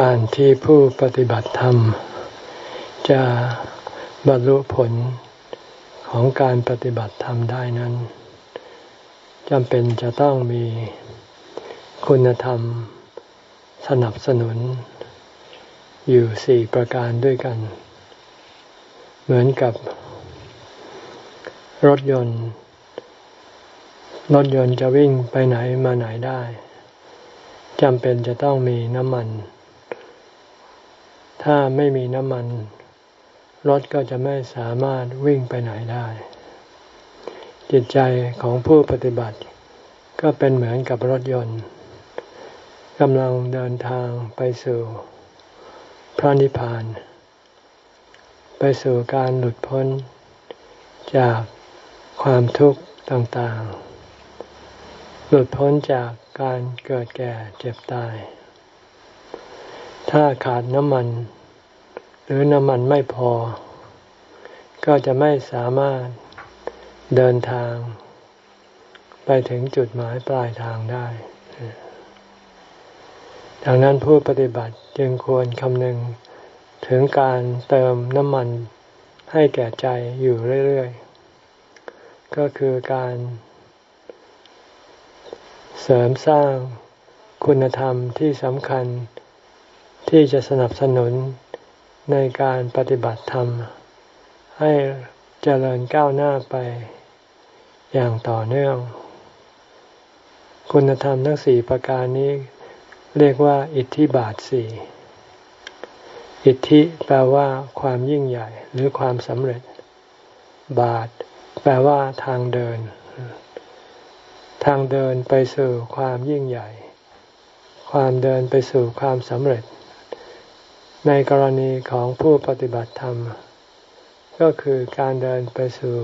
การที่ผู้ปฏิบัติธรรม จะบรรลุผลของการปฏิบัติธรรมได้นั้นจำเป็นจะต้องมีคุณธรรมสนับสนุน อยู่สี่ประการด้วยกัน เหมือนกับรถยนต์ รถยนต์จะวิ่งไปไหนมาไหนได้จำเป็นจะต้องมีน้ำมัน ถ้าไม่มีน้ำมัน รถก็จะไม่สามารถวิ่งไปไหนได้ จิตใจของผู้ปฏิบัติ ก็เป็นเหมือนกับรถยนต์กำลังเดินทางไปสู่ พระนิพพาน ไปสู่การหลุดพ้น จากความทุกข์ต่างๆ หลุดพ้นจากการเกิดแก่เจ็บตาย ถ้าขาดน้ำมัน หรือน้ำมันไม่พอ ก็จะไม่สามารถเดินทาง ไปถึงจุดหมายปลายทางได้ดังนั้นผู้ปฏิบัติจึงควรคำนึงถึงการเติมน้ำมันให้แก่ใจอยู่เรื่อยๆ ก็คือการเสริมสร้างคุณธรรมที่สำคัญ ที่จะสนับสนุนในการปฏิบัติธรรม ให้เจริญก้าวหน้าไปอย่างต่อเนื่อง คุณธรรมทั้งสี่ประการนี้เรียกว่า อิทธิบาทสี่อิทธิแปลว่า ความยิ่งใหญ่ หรือความสำเร็จ บาท แปลว่า ทางเดิน ทางเดินไปสู่ความยิ่งใหญ่ ความเดินไปสู่ความสำเร็จ ในกรณีของผู้ปฏิบัติธรรม ก็คือการเดินไปสู่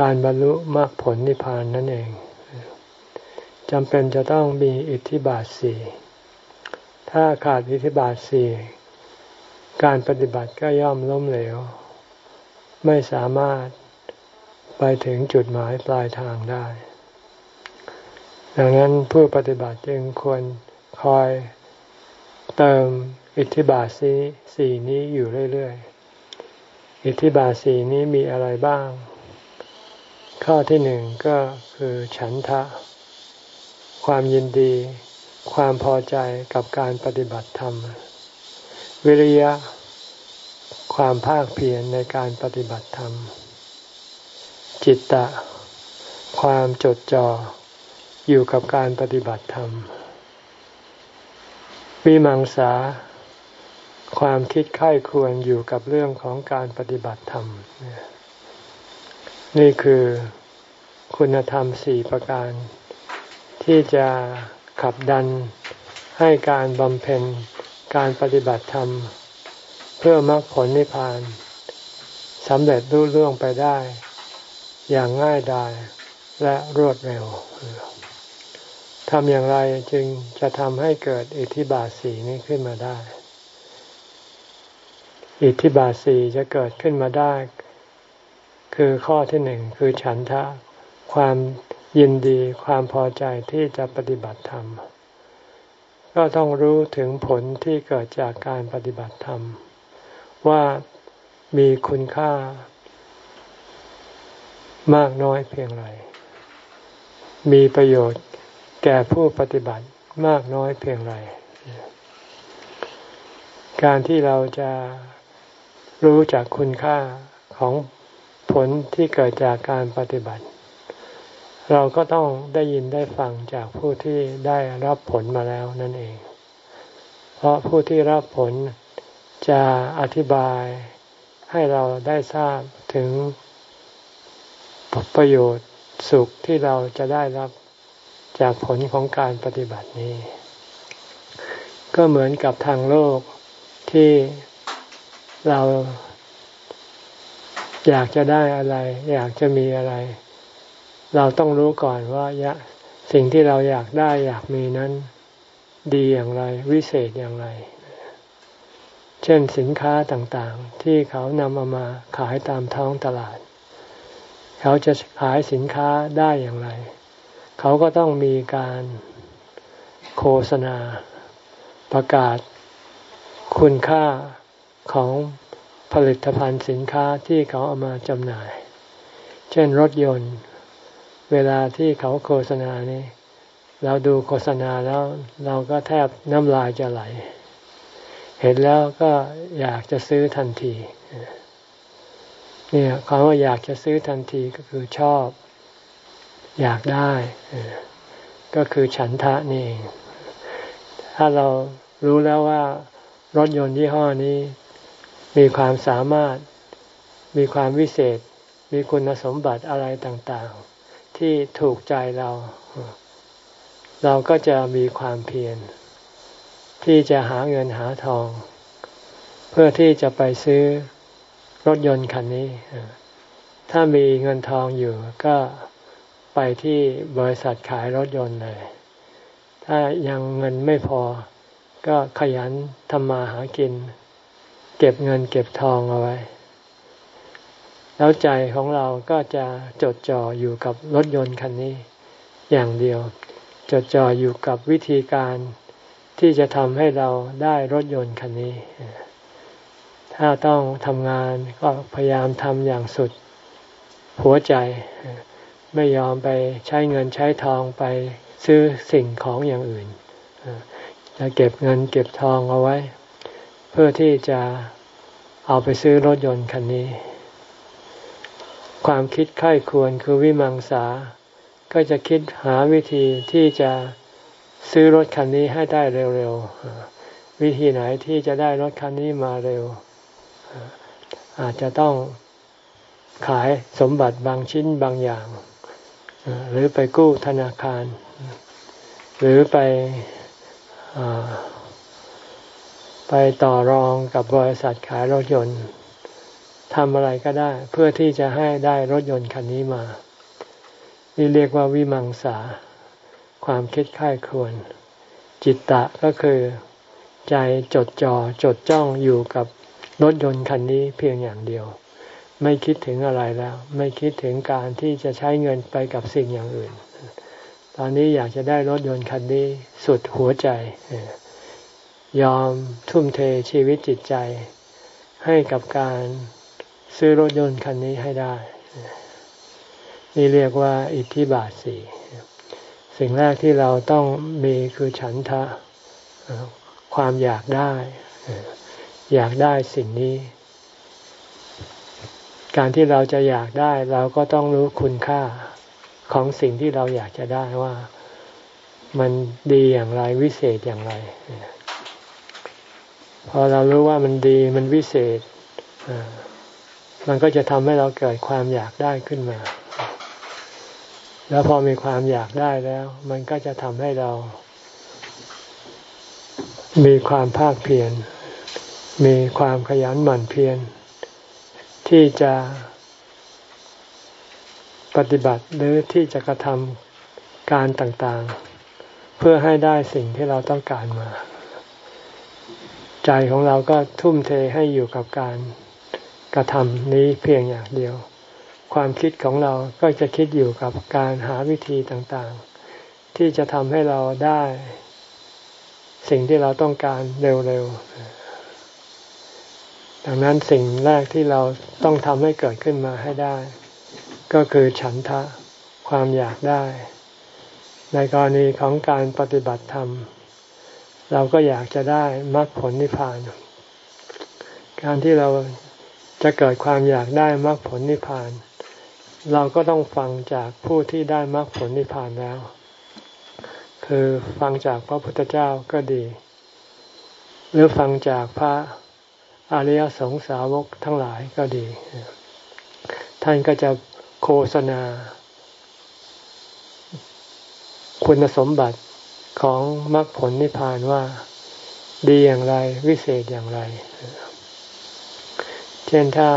การบรรลุมรรคผลนิพพานนั่นเองจำเป็นจะต้องมีอิทธิบาทสี่ถ้าขาดอิทธิบาทสี่การปฏิบัติก็ย่อมล้มเหลว ไม่สามารถไปถึงจุดหมายปลายทางได้ ดังนั้นผู้ปฏิบัติจึงควรคอยเติมอิทธิบาทสีสี่นี้อยู่เรื่อยๆ อิทธิบาทสีนี้มีอะไรบ้าง ข้อที่หนึ่งก็คือฉันทะ ความยินดี ความพอใจกับการปฏิบัติธรรม วิริยะ ความภาคเพียรในการปฏิบัติธรรม จิตตะ ความจดจ่ออยู่กับการปฏิบัติธรรมวิมังสา ความคิดไข้ควรอยู่กับเรื่องของการปฏิบัติธรรม นี่คือคุณธรรมสี่ประการ ที่จะขับดันให้การบำเพ็ญการปฏิบัติธรรม เพื่อมรรคผลนิพพานสำเร็จรุ่เรื่องไปได้ อย่างง่ายดายและรวดเร็วทำอย่างไรจึงจะทำให้เกิดอิทธิบาทสีนี้ขึ้นมาได้ อิทธิบาทสีจะเกิดขึ้นมาได้ คือข้อที่หนึ่งคือฉันทะ ความยินดีความพอใจที่จะปฏิบัติธรรม ก็ต้องรู้ถึงผลที่เกิดจากการปฏิบัติธรรม ว่ามีคุณค่ามากน้อยเพียงไร มีประโยชน์แก่ผู้ปฏิบัติมากน้อยเพียงไร การที่เราจะ รู้จากคุณค่าของผลที่เกิดจากการปฏิบัติ เราก็ต้องได้ยินได้ฟังจากผู้ที่ได้รับผลมาแล้วนั่นเอง เพราะผู้ที่รับผลจะอธิบายให้เราได้ทราบถึงประโยชน์สุขที่เราจะได้รับจากผลของการปฏิบัตินี้ ก็เหมือนกับทางโลกที่ เราอยากจะได้อะไร อยากจะมีอะไร เราต้องรู้ก่อนว่าสิ่งที่เราอยากได้อยากมีนั้น ดีอย่างไร วิเศษอย่างไร เช่นสินค้าต่างๆ ที่เขานำเอามาขายตามท้องตลาด เขาจะขายสินค้าได้อย่างไร เขาก็ต้องมีการโฆษณา ประกาศคุณค่า ของผลิตภัณฑ์สินค้าที่เขาเอามาจำหน่าย เช่นรถยนต์ เวลาที่เขาโฆษณานี้ เราดูโฆษณาแล้วเราก็แทบน้ำลายจะไหล เห็นแล้วก็อยากจะซื้อทันทีเนี่ยคำว่าอยากจะซื้อทันทีก็คือชอบ อยากได้ก็คือฉันทะนี่เองถ้าเรารู้แล้วว่ารถยนต์ยี่ห้อนี้ มีความสามารถ มีความวิเศษ มีคุณสมบัติอะไรต่างๆ ที่ถูกใจเรา เราก็จะมีความเพียรที่จะหาเงินหาทอง เพื่อที่จะไปซื้อรถยนต์คันนี้ ถ้ามีเงินทองอยู่ก็ไปที่บริษัทขายรถยนต์เลย ถ้ายังเงินไม่พอก็ขยันทำมาหากิน เก็บเงินเก็บทองเอาไว้ แล้วใจของเราก็จะจดจ่ออยู่กับรถยนต์คันนี้ อย่างเดียว จดจ่ออยู่กับวิธีการที่จะทำให้เราได้รถยนต์คันนี้ ถ้าต้องทำงานก็พยายามทำอย่างสุดหัวใจ ไม่ยอมไปใช้เงินใช้ทองไปซื้อสิ่งของอย่างอื่น จะเก็บเงินเก็บทองเอาไว้ พื่อที่จะเอาไปซื้อรถยนต์คันนี้ ความคิดไข้ควรคือวิมังสา ก็จะคิดหาวิธีที่จะซื้อรถคันนี้ให้ได้เร็วๆ วิธีไหนที่จะได้รถคันนี้มาเร็ว อาจจะต้องขายสมบัติบางชิ้นบางอย่าง หรือไปกู้ธนาคาร หรือไป ไปต่อรองกับบริษัทขายรถยนต์ทำอะไรก็ได้ เพื่อที่จะให้ได้รถยนต์คันนี้มา นี่เรียกว่าวิมังสา ความคิดค่ายควร จิตตะก็คือ ใจจดจอ่อจดจ้องอยู่กับรถยนต์คันนี้เพียงอย่างเดียว ไม่คิดถึงอะไรแล้ว ไม่คิดถึงการที่จะใช้เงินไปกับสิ่งอย่างอื่น ตอนนี้อยากจะได้รถยนต์คันนี้สุดหัวใจ ยอมทุ่มเทชีวิตจิตใจ ให้กับการซื้อรถยนต์คันนี้ให้ได้ นี่เรียกว่าอิทธิบาทสี่สิ่งแรกที่เราต้องมีคือฉันทะความอยากได้ อยากได้สิ่งนี้ การที่เราจะอยากได้ เราก็ต้องรู้คุณค่าของสิ่งที่เราอยากจะได้ว่ามันดีอย่างไรวิเศษอย่างไร พอเรารู้ว่ามันดีมันวิเศษมันก็จะทำให้เราเกิดความอยากได้ขึ้นมา แล้วพอมีความอยากได้แล้ว มันก็จะทำให้เรา มีความภาคเพียร มีความขยันหมั่นเพียร ที่จะปฏิบัติหรือที่จะกระทำการต่างๆ เพื่อให้ได้สิ่งที่เราต้องการมา ใจของเราก็ทุ่มเทให้อยู่กับการกระทำนี้เพียงอย่างเดียว ความคิดของเราก็จะคิดอยู่กับการหาวิธีต่างๆ ที่จะทำให้เราได้ สิ่งที่เราต้องการเร็วๆ ดังนั้นสิ่งแรกที่เราต้องทำให้เกิดขึ้นมาให้ได้ ก็คือฉันทะความอยากได้ ในกรณีของการปฏิบัติธรรม เราก็อยากจะได้มรรคผลนิพพาน การที่เราจะเกิดความอยากได้มรรคผลนิพพาน เราก็ต้องฟังจากผู้ที่ได้มรรคผลนิพพานแล้ว คือฟังจากพระพุทธเจ้าก็ดี หรือฟังจากพระอริยสงสาวกทั้งหลายก็ดี ท่านก็จะโฆษณา คุณสมบัติ ของมรรคผลนิพพานว่า ดีอย่างไรวิเศษอย่างไร เช่นถ้า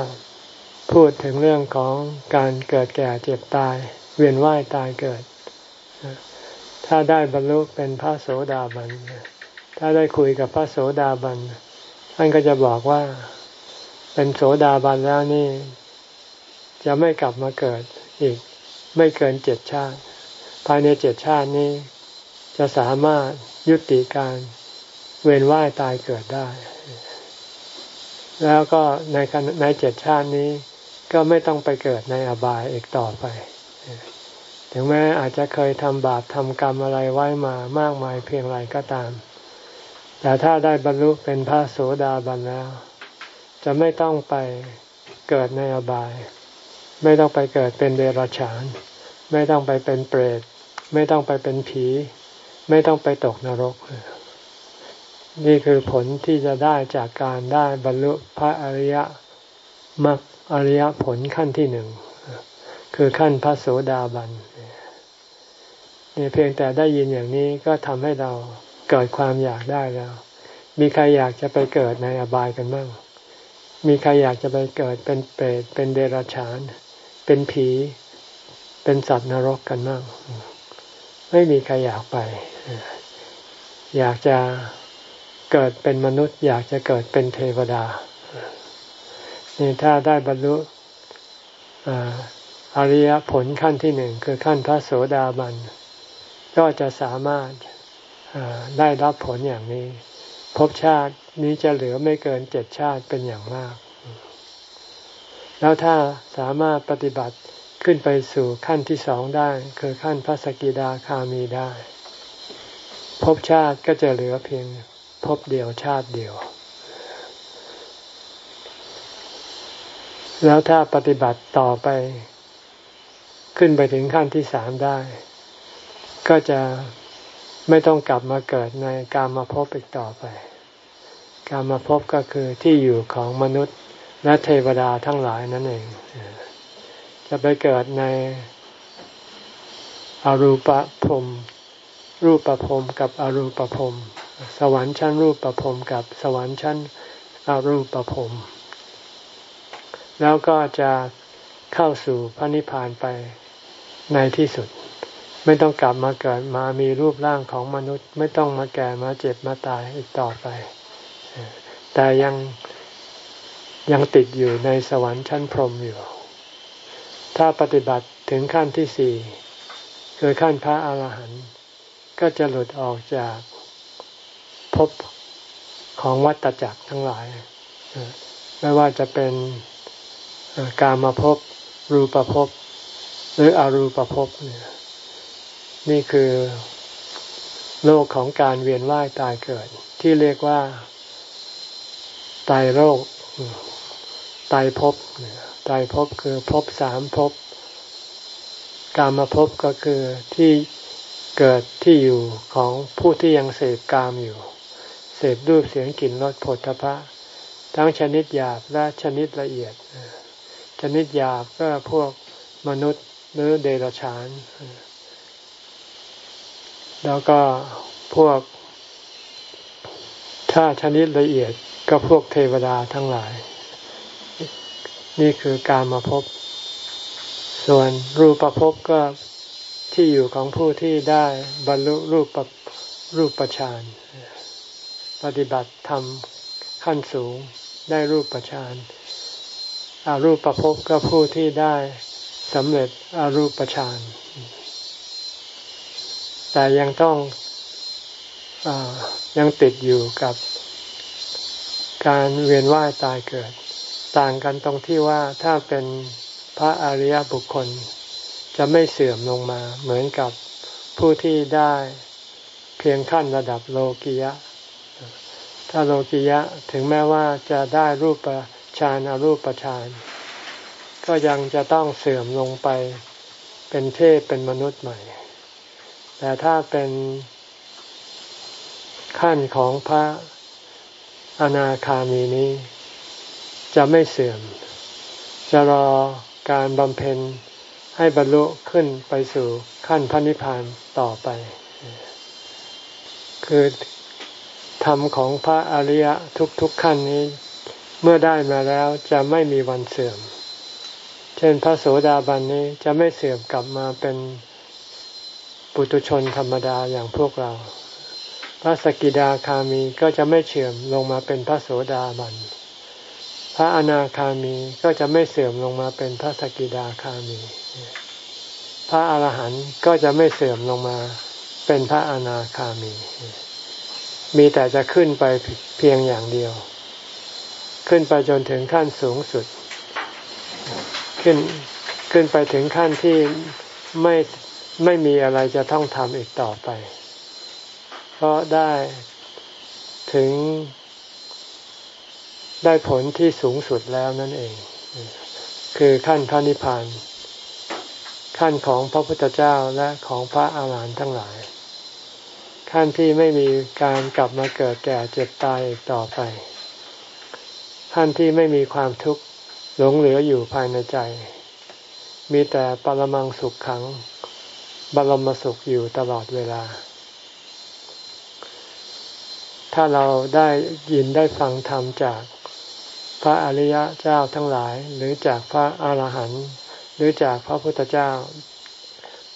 พูดถึงเรื่องของการเกิดแก่เจ็บตาย เวียนว่ายตายเกิด ถ้าได้บรรลุเป็นพระโสดาบัน ถ้าได้คุยกับพระโสดาบันท่านก็จะบอกว่าเป็นโสดาบันแล้วนี่ จะไม่กลับมาเกิดอีกไม่เกินเจ็ดชาติ ภายในเจ็ดชาตินี้ จะสามารถยุติการเวียนว่ายตายเกิดได้ แล้วก็ในในเจ็ดชาตินี้ ก็ไม่ต้องไปเกิดในอบายอีกต่อไป ถึงแม้อาจจะเคยทำบาปทำกรรมอะไรไว้มามากมายเพียงไรก็ตาม แต่ถ้าได้บรรลุเป็นพระโสดาบันแล้ว จะไม่ต้องไปเกิดในอบาย ไม่ต้องไปเกิดเป็นเดรัจฉาน ไม่ต้องไปเป็นเปรต ไม่ต้องไปเป็นผี ไม่ต้องไปตกนรก นี่คือผลที่จะได้จากการได้บรรลุพระอริยมรรคอริยผลขั้นที่หนึ่ง คือขั้นพระโสดาบันนี่เพียงแต่ได้ยินอย่างนี้ก็ทำให้เราเกิดความอยากได้แล้ว มีใครอยากจะไปเกิดในอบายกันบ้าง มีใครอยากจะไปเกิดเป็นเปรต เป็นเดรัจฉาน เป็นผี เป็นสัตว์นรกกันบ้าง ไม่มีใครอยากไป อยากจะเกิดเป็นมนุษย์ อยากจะเกิดเป็นเทวดานี่ถ้าได้บรรลุอริยผลขั้นที่หนึ่งคือขั้นพระโสดาบัน ก็จะสามารถได้รับผลอย่างนี้ ภพชาตินี้จะเหลือไม่เกินเจ็ดชาติเป็นอย่างมาก แล้วถ้าสามารถปฏิบัติขึ้นไปสู่ขั้นที่สองได้ คือขั้นพระสกิดาคามีได้ ภพชาติก็จะเหลือเพียงพบเดียวชาติเดียว แล้วถ้าปฏิบัติต่อไป ขึ้นไปถึงขั้นที่สามได้ ก็จะไม่ต้องกลับมาเกิดในการมาพบอีกต่อไป การมาพบก็คือที่อยู่ของมนุษย์และเทวดาทั้งหลายนั่นเอง จะไปเกิดในอรูปภพรู รูปภพรมกับอรูปภพรมสวรรค์ชั้นรูปประพรมกับสวรรค์ชั้นอรูปประพรมแล้วก็จะเข้าสู่พระนิพพานไปในที่สุด ไม่ต้องกลับมาเกิดมามีรูปร่างของมนุษย์ ไม่ต้องมาแก่มาเจ็บมาตายอีกต่อไป แต่ยังยังติดอยู่ในสวรรค์ชั้นพรหมอยู่ ถ้าปฏิบัติถึงขั้นที่สี่คือขั้นพระอาหารหันต์ ก็จะหลุดออกจากภพของวัตจักรทั้งหลายไม่ว่าจะเป็นการมาพบรูปภพหรืออรูปภพเนี่ยนี่คือโลกของการเวียนว่ายตายเกิด ที่เรียกว่าตายโรคตายภพตายภพคือภพสามภพการมาพบก็คือที่ เกิดที่อยู่ของผู้ที่ยังเสพกามอยู่ เสพรูปเสียงกลิ่นรสผลพระทั้งชนิดหยาบและชนิดละเอียด ชนิดหยาบก็พวกมนุษย์หรือเดรัจฉาน แล้วก็พวก ถ้าชนิดละเอียดก็พวกเทวดาทั้งหลาย นี่คือการมาพบ ส่วนรูปประพบก็ ที่อยู่ของผู้ที่ได้บรรลุรูปรูปประชานปฏิบัติธรรมขั้นสูงได้รูปประชานอารูปประพบก็ผู้ที่ได้สำเร็จอารูปประชานแต่ยังต้องอยังติดอยู่กับการเวียนว่ายตายเกิด ต่างกันตรงที่ว่าถ้าเป็นพระอริยบุคคล จะไม่เสื่อมลงมา เหมือนกับผู้ที่ได้เพียงขั้นระดับโลกิยะ ถ้าโลกิยะถึงแม้ว่าจะได้รูปฌานอรูปฌานก็ยังจะต้องเสื่อมลงไปเป็นเทพเป็นมนุษย์ใหม่ แต่ถ้าเป็นขั้นของพระอนาคามีนี้ จะไม่เสื่อม จะรอการบำเพ็ญ ให้บรรลุขึ้นไปสู่ขั้นพระนิพพานต่อไป คือธรรมของพระอริยะทุกๆขั้นนี้ เมื่อได้มาแล้วจะไม่มีวันเสื่อม เช่นพระโสดาบันนี้จะไม่เสื่อมกลับมาเป็นปุตุชนธรรมดาอย่างพวกเรา พระสกิดาคามีก็จะไม่เสื่อมลงมาเป็นพระโสดาบัน พระอนาคามีก็จะไม่เสื่อมลงมาเป็นพระสกิดาคามี พระอาหารหันต์ก็จะไม่เสื่อมลงมา เป็นพระอนาคามี มีแต่จะขึ้นไปเพียงอย่างเดียว ขึ้นไปจนถึงขั้นสูงสุด ขึ้นขึ้นไปถึงขั้นที่ไม่ไม่มีอะไรจะต้องทำอีกต่อไป เพราะได้ถึงได้ผลที่สูงสุดแล้วนั่นเอง คือขั้นพระนิพพาน ขั้นของพระพุทธเจ้าและของพระอาหารหันต์ทั้งหลาย ขั้นที่ไม่มีการกลับมาเกิดแก่เจ็บตายอีกต่อไป ขั้นที่ไม่มีความทุกข์หลงเหลืออยู่ภายในใจ มีแต่ปรมังสุขขัง บรมสุขอยู่ตลอดเวลา ถ้าเราได้ยินได้ฟังธรรมจากพระอริยเจ้าทั้งหลายหรือจากพระอาหารหันต์ หรือจากพระพุทธเจ้า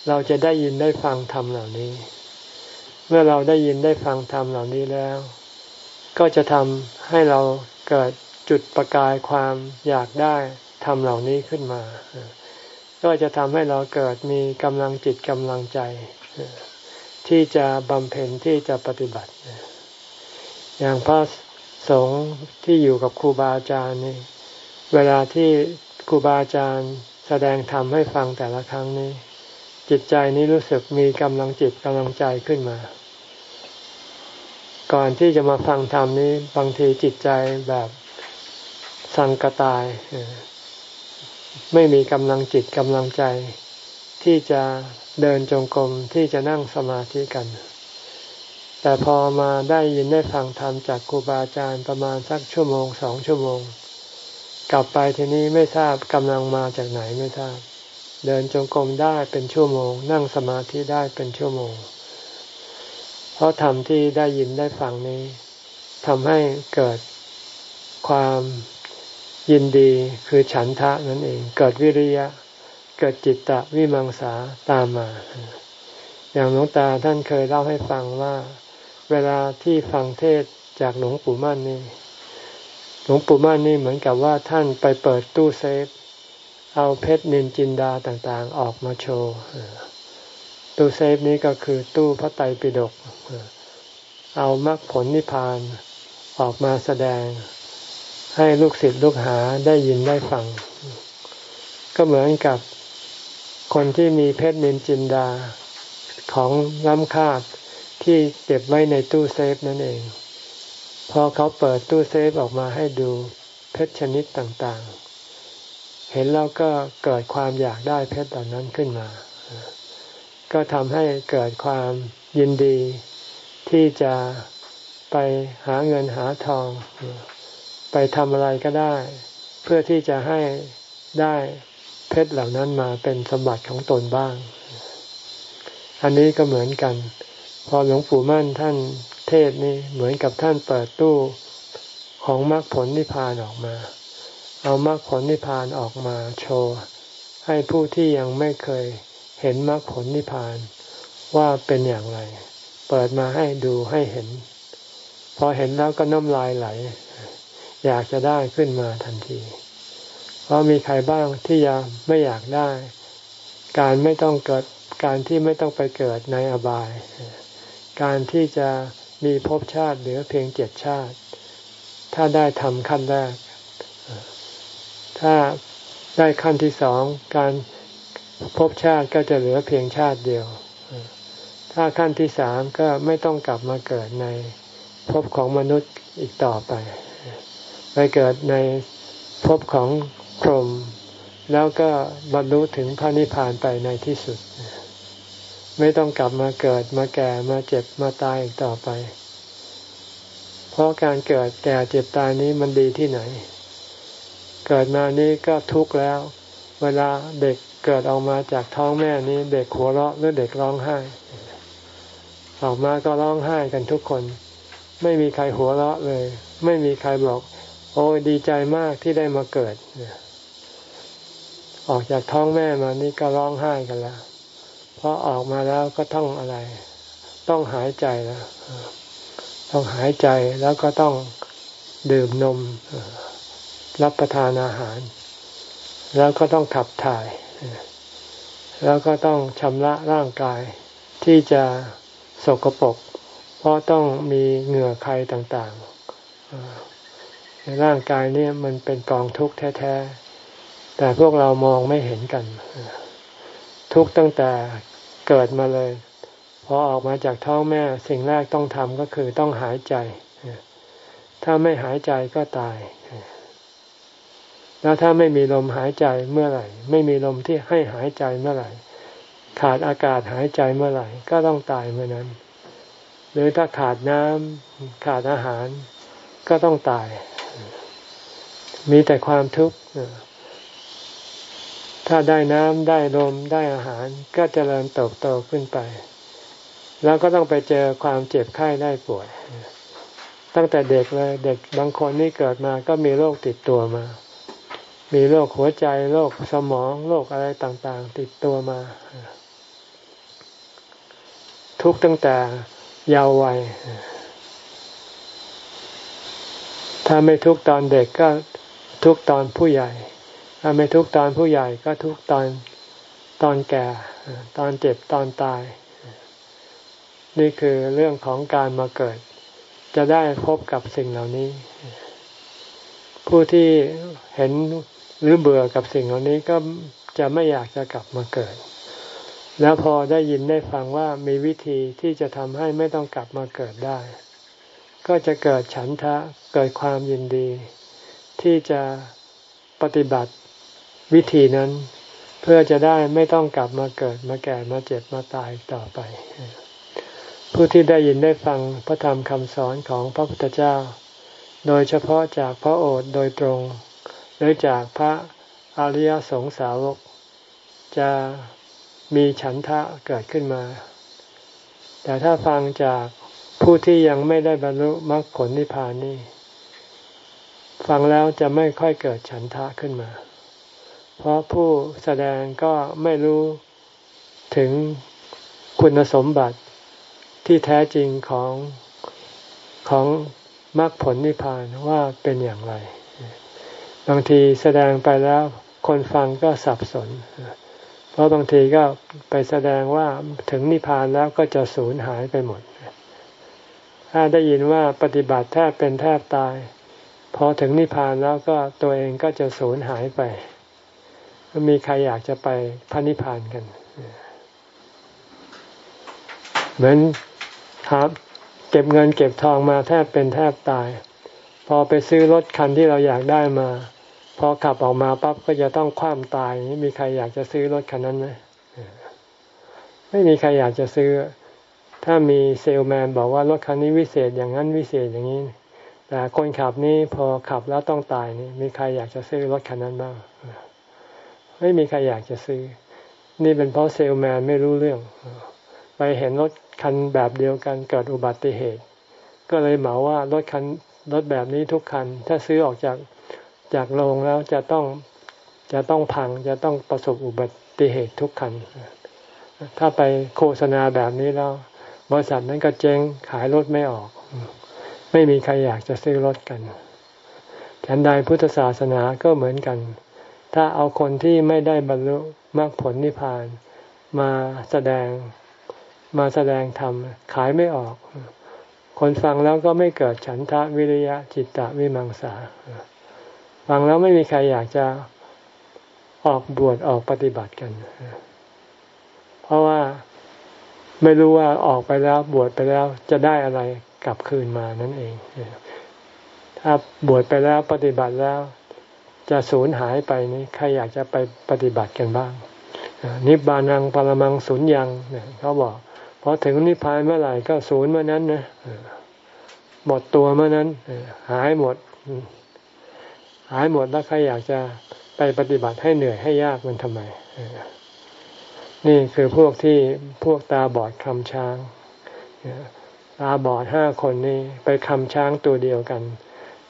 เราจะได้ยินได้ฟังธรรมเหล่านี้ เมื่อเราได้ยินได้ฟังธรรมเหล่านี้แล้ว ก็จะทำให้เราเกิดจุดประกายความอยากได้ธรรมเหล่านี้ขึ้นมา ก็จะทำให้เราเกิดมีกำลังจิตกำลังใจ ที่จะบำเพ็ญที่จะปฏิบัติ อย่างพระสงฆ์ที่อยู่กับครูบาอาจารย์นี่เวลาที่ครูบาอาจารย์ แสดงธรรมให้ฟังแต่ละครั้งนี้ จิตใจนี้รู้สึกมีกำลังจิตกำลังใจขึ้นมา ก่อนที่จะมาฟังธรรมนี้บางทีจิตใจแบบสังกตาย ไม่มีกำลังจิตกำลังใจ ที่จะเดินจงกรมที่จะนั่งสมาธิกัน แต่พอมาได้ยินได้ฟังธรรมจากครูบาอาจารย์ประมาณสักชั่วโมงสองชั่วโมง กลับไปทีนี้ไม่ทราบกำลังมาจากไหนไม่ทราบ เดินจงกรมได้เป็นชั่วโมง นั่งสมาธิได้เป็นชั่วโมง เพราะธรรมที่ได้ยินได้ฟังนี้ทำให้เกิดความยินดีคือฉันทะนั่นเอง เกิดวิริยะ เกิดจิตตะวิมังสาตามมา อย่างหลวงตาท่านเคยเล่าให้ฟังว่า เวลาที่ฟังเทศจากหลวงปู่มั่นนี่ หลวงปู่มั่นนี่เหมือนกับว่าท่านไปเปิดตู้เซฟ เอาเพชรนินจินดาต่างๆ ออกมาโชว์ตู้เซฟนี้ก็คือตู้พระไตรปิฎกเอามรรคผลนิพพานออกมาแสดง ให้ลูกศิษย์ลูกหาได้ยินได้ฟัง ก็เหมือนกับคนที่มีเพชรนินจินดาของล้ำค่าที่เก็บไว้ในตู้เซฟนั่นเอง พอเขาเปิดตู้เซฟออกมาให้ดูเพชรชนิดต่างๆ เห็นแล้วก็เกิดความอยากได้เพชรเหล่านั้นขึ้นมา ก็ทำให้เกิดความยินดีที่จะไปหาเงินหาทอง ไปทำอะไรก็ได้ เพื่อที่จะให้ได้เพชรเหล่านั้นมาเป็นสมบัติของตนบ้าง อันนี้ก็เหมือนกัน พอหลวงปู่มั่นท่าน เทศนี่เหมือนกับท่านเปิดตู้ของมรรคผลนิพพานออกมา เอามรรคผลนิพพานออกมาโชว์ ให้ผู้ที่ยังไม่เคยเห็นมรรคผลนิพพานว่าเป็นอย่างไร เปิดมาให้ดูให้เห็น พอเห็นแล้วก็น้ำลายไหล อยากจะได้ขึ้นมาทันที เพราะมีใครบ้างที่ยังไม่อยากได้ การไม่ต้องเกิดการที่ไม่ต้องไปเกิดในอบาย การที่จะ มีภพชาติเหลือเพียงเจ็ดชาติ ถ้าได้ทำขั้นแรก ถ้าได้ขั้นที่สองการภพชาติก็จะเหลือเพียงชาติเดียว ถ้าขั้นที่สามก็ไม่ต้องกลับมาเกิดในภพของมนุษย์อีกต่อไป ไปเกิดในภพของพรหมแล้วก็บรรลุถึงพระนิพพานไปในที่สุด ไม่ต้องกลับมาเกิดมาแก่มาเจ็บมาตายอีกต่อไป เพราะการเกิดแก่เจ็บตายนี้มันดีที่ไหน เกิดมานี้ก็ทุกข์แล้ว เวลาเด็กเกิดออกมาจากท้องแม่นี้ เด็กหัวเราะหรือเด็กร้องไห้ ออกมาก็ร้องไห้กันทุกคน ไม่มีใครหัวเราะเลย ไม่มีใครบอก โอ้ดีใจมากที่ได้มาเกิดออกจากท้องแม่มานี่ก็ร้องไห้กันแล้ว พอออกมาแล้วก็ต้องอะไร ต้องหายใจแล้วต้องหายใจแล้วก็ต้องดื่มนม รับประทานอาหาร แล้วก็ต้องขับถ่าย แล้วก็ต้องชำระร่างกายที่จะสกปรกเพราะต้องมีเหงื่อใครต่างๆในร่างกายนี่มันเป็นกองทุกข์แท้ๆแต่พวกเรามองไม่เห็นกัน ทุกข์ตั้งแต่เกิดมาเลย พอออกมาจากท้องแม่สิ่งแรกต้องทำก็คือต้องหายใจ ถ้าไม่หายใจก็ตาย แล้วถ้าไม่มีลมหายใจเมื่อไหร่ ไม่มีลมที่ให้หายใจเมื่อไหร่ ขาดอากาศหายใจเมื่อไหร่ ก็ต้องตายเมื่อนั้น หรือถ้าขาดน้ำขาดอาหารก็ต้องตาย มีแต่ความทุกข์ ถ้าได้น้ำได้ลมได้อาหารก็จเจริญเติบโตขึ้นไป แล้วก็ต้องไปเจอความเจ็บไข้ได้ป่วย ตั้งแต่เด็กเลยเด็กบางคนนี่เกิดมาก็มีโรคติดตัวมา มีโรคหัวใจโรคสมองโรคอะไรต่างๆ ติดตัวมา ทุกตั้งแต่ยาววัยถ้าไม่ทุกตอนเด็กก็ทุกตอนผู้ใหญ่ ถ้าไม่ทุกตอนผู้ใหญ่ก็ทุกตอนตอนแก่ ตอนเจ็บตอนตาย นี่คือเรื่องของการมาเกิด จะได้พบกับสิ่งเหล่านี้ ผู้ที่เห็นหรือเบื่อกับสิ่งเหล่านี้ก็จะไม่อยากจะกลับมาเกิด แล้วพอได้ยินได้ฟังว่ามีวิธีที่จะทำให้ไม่ต้องกลับมาเกิดได้ ก็จะเกิดฉันทะเกิดความยินดี ที่จะปฏิบัติ วิธีนั้นเพื่อจะได้ไม่ต้องกลับมาเกิดมาแก่มาเจ็บมาตายต่อไป ผู้ที่ได้ยินได้ฟังพระธรรมคำสอนของพระพุทธเจ้า โดยเฉพาะจากพระโอษฐ์โดยตรง หรือจากพระอริยสงสาวก จะมีฉันทะเกิดขึ้นมา แต่ถ้าฟังจากผู้ที่ยังไม่ได้บรรลุมรรคผลนิพพานนี่ฟังแล้วจะไม่ค่อยเกิดฉันทะขึ้นมา เพราะผู้แสดงก็ไม่รู้ถึงคุณสมบัติที่แท้จริงของของมรรคผลนิพพานว่าเป็นอย่างไร บางทีแสดงไปแล้วคนฟังก็สับสน เพราะบางทีก็ไปแสดงว่าถึงนิพพานแล้วก็จะสูญหายไปหมด ถ้าได้ยินว่าปฏิบัติแทบเป็นแทบตาย พอถึงนิพพานแล้วก็ตัวเองก็จะสูญหายไป มีใครอยากจะไปพระนิพพานกัน เหมือนครับ เก็บเงินเก็บทองมาแทบเป็นแทบตาย พอไปซื้อรถคันที่เราอยากได้มา พอขับออกมาปั๊บก็จะต้องคว่ำตายมีใครอยากจะซื้อรถคันนั้นไหมไม่มีใครอยากจะซื้อ ถ้ามีเซลแมนบอกว่ารถคันนี้วิเศษอย่างนั้นวิเศษอย่างนี้ แต่คนขับนี้พอขับแล้วต้องตายนี่มีใครอยากจะซื้อรถคันนั้นบ้าง ไม่มีใครอยากจะซื้อ นี่เป็นเพราะเซลแมนไม่รู้เรื่อง ไปเห็นรถคันแบบเดียวกันเกิดอุบัติเหตุ ก็เลยเหมาว่ารถคันรถแบบนี้ทุกคัน ถ้าซื้อออกจากจากโรงแล้วจะต้องจะต้องพังจะต้องประสบอุบัติเหตุทุกคัน ถ้าไปโฆษณาแบบนี้แล้ว บริษัทนั้นก็เจ๊งขายรถไม่ออก ไม่มีใครอยากจะซื้อรถกันฉันใดพุทธศาสนาก็เหมือนกัน ถ้าเอาคนที่ไม่ได้บรรลุมรรคผลนิพพานมาแสดงมาแสดงธรรมขายไม่ออก คนฟังแล้วก็ไม่เกิดฉันทะวิริยะจิตตะวิมังสา ฟังแล้วไม่มีใครอยากจะออกบวชออกปฏิบัติกัน เพราะว่าไม่รู้ว่าออกไปแล้วบวชไปแล้วจะได้อะไรกลับคืนมานั่นเอง ถ้าบวชไปแล้วปฏิบัติแล้ว จะสูญหายไปนี่ใครอยากจะไปปฏิบัติกันบ้าง นิบานังปรมังสูญยังเนี่ยเขาบอกพอถึงนิพพานเมื่อไหร่ก็สูญเมื่อนั้นนะหมดตัวเมื่อนั้นหายหมด หายหมดแล้วใครอยากจะไปปฏิบัติให้เหนื่อยให้ยากมันทำไมนี่คือพวกที่พวกตาบอดคำช้างตาบอดห้าคนนี้ไปคำช้างตัวเดียวกัน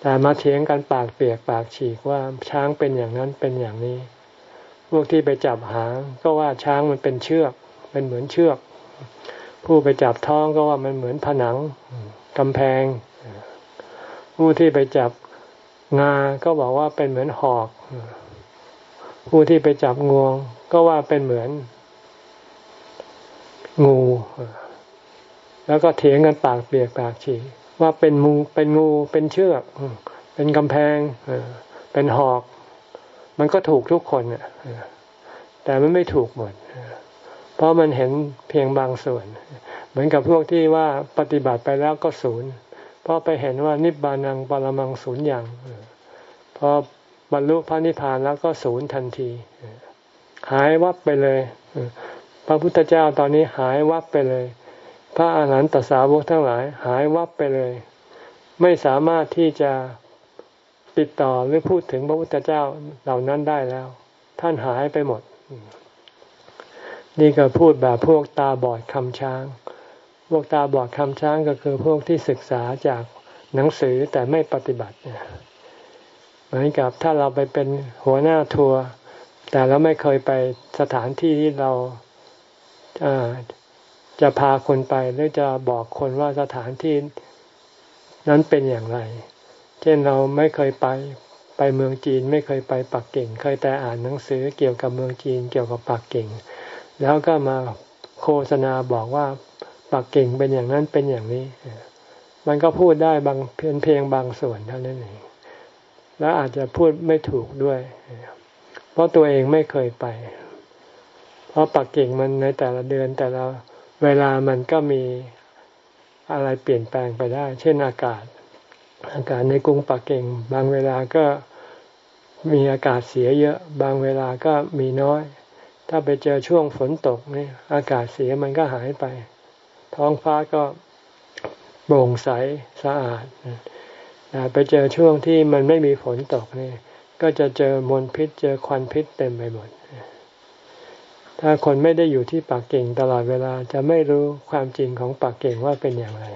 แต่มาเถียงกันปากเปียกปากฉีกว่าช้างเป็นอย่างนั้นเป็นอย่างนี้ พวกที่ไปจับหางก็ว่าช้างมันเป็นเชือก เป็นเหมือนเชือก ผู้ไปจับท้องก็ว่ามันเหมือนผนังกำแพง ผู้ที่ไปจับงา ก็บอกว่าเป็นเหมือนหอก ผู้ที่ไปจับงวง ก็ว่าเป็นเหมือน งู แล้วก็เถียงกันปากเปียกปากฉีก ว่าเป็นมูเป็นงูเป็นเชือก เป็นกำแพงเป็นหอก มันก็ถูกทุกคนแต่มันไม่ถูกหมดเพราะมันเห็นเพียงบางส่วน เหมือนกับพวกที่ว่าปฏิบัติไปแล้วก็ศูนย์เพราะไปเห็นว่านิบานังปรมังศูนย์อย่างพอบรรลุพระนิพพานแล้วก็ศูนย์ทันที หายวับไปเลย พระพุทธเจ้าตอนนี้หายวับไปเลย พระอาหารหันตสาวกทั้งหลายหายวับไปเลย ไม่สามารถที่จะติดต่อหรือพูดถึงพระพุทธเจ้าเหล่านั้นได้แล้ว ท่านหายไปหมด นี่ก็พูดแบบพวกตาบอดคำช้าง พวกตาบอดคำช้างก็คือพวกที่ศึกษาจากหนังสือแต่ไม่ปฏิบัติเหมือนกับถ้าเราไปเป็นหัวหน้าทัวร์แต่เราไม่เคยไปสถานที่ที่เรา จะพาคนไปหรือจะบอกคนว่าสถานที่นั้นเป็นอย่างไร เช่นเราไม่เคยไปไปเมืองจีนไม่เคยไปปักกิ่ง เคยแต่อ่านหนังสือเกี่ยวกับเมืองจีนเกี่ยวกับปักกิ่ง แล้วก็มาโฆษณาบอกว่าปักกิ่งเป็นอย่างนั้นเป็นอย่างนี้ มันก็พูดได้บางเพียงเพียงบางส่วนเท่านั้นเองแล้วอาจจะพูดไม่ถูกด้วย เพราะตัวเองไม่เคยไป เพราะปักกิ่งมันในแต่ละเดือนแต่ละ เวลามันก็มีอะไรเปลี่ยนแปลงไปได้ เช่นอากาศ อากาศในกรุงปักกิ่ง บางเวลาก็มีอากาศเสียเยอะ บางเวลาก็มีน้อย ถ้าไปเจอช่วงฝนตกนี่อากาศเสียมันก็หายไป ท้องฟ้าก็โปร่งใสสะอาดไปเจอช่วงที่มันไม่มีฝนตกนี่ก็จะเจอมลพิษเจอควันพิษเต็มไปหมด ถ้าคนไม่ได้อยู่ที่ปากเก่งตลอดเวลาจะไม่รู้ความจริงของปากเก่งว่าเป็นอย่างไร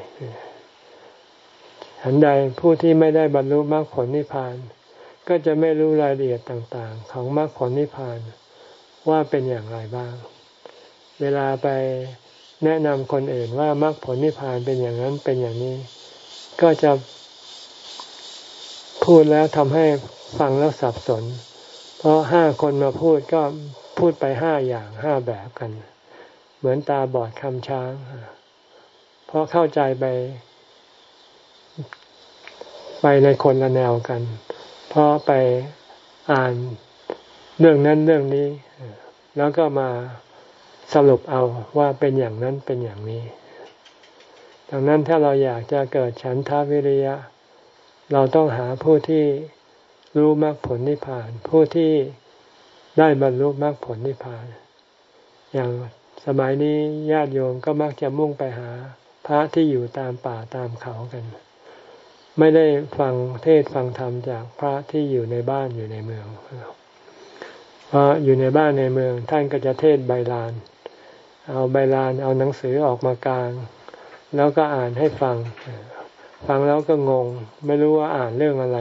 หันใดผู้ที่ไม่ได้บรรลุมรรคผลนิพพาน ก็จะไม่รู้รายละเอียดต่างๆ ของมรรคผลนิพพานว่าเป็นอย่างไรบ้าง เวลาไปแนะนำคนอื่นว่ามรรคผลนิพพานเป็นอย่างนั้นเป็นอย่างนี้ ก็จะพูดแล้วทำให้ฟังแล้วสับสน เพราะห้าคนมาพูดก็ พูดไปห้าอย่างห้าแบบกัน เหมือนตาบอดคำช้างเพราะเข้าใจไป ไปในคนละแนวกันเพราะไปอ่านเรื่องนั้นเรื่องนี้ แล้วก็มาสรุปเอาว่าเป็นอย่างนั้นเป็นอย่างนี้ ดังนั้นถ้าเราอยากจะเกิดฉันทาวิริยะ เราต้องหาผู้ที่รู้มรรคผลนิพพาน ผู้ที่ ได้บรรลุมรรคผลนิพพาน อย่างสมัยนี้ญาติโยมก็มักจะมุ่งไปหา พระที่อยู่ตามป่าตามเขากัน ไม่ได้ฟังเทศฟังธรรมจากพระที่อยู่ในบ้านอยู่ในเมืองเพราะอยู่ในบ้านในเมืองท่านก็จะเทศใบลาน เอาใบลานเอาหนังสือออกมากลาง แล้วก็อ่านให้ฟัง ฟังแล้วก็งง ไม่รู้ว่าอ่านเรื่องอะไร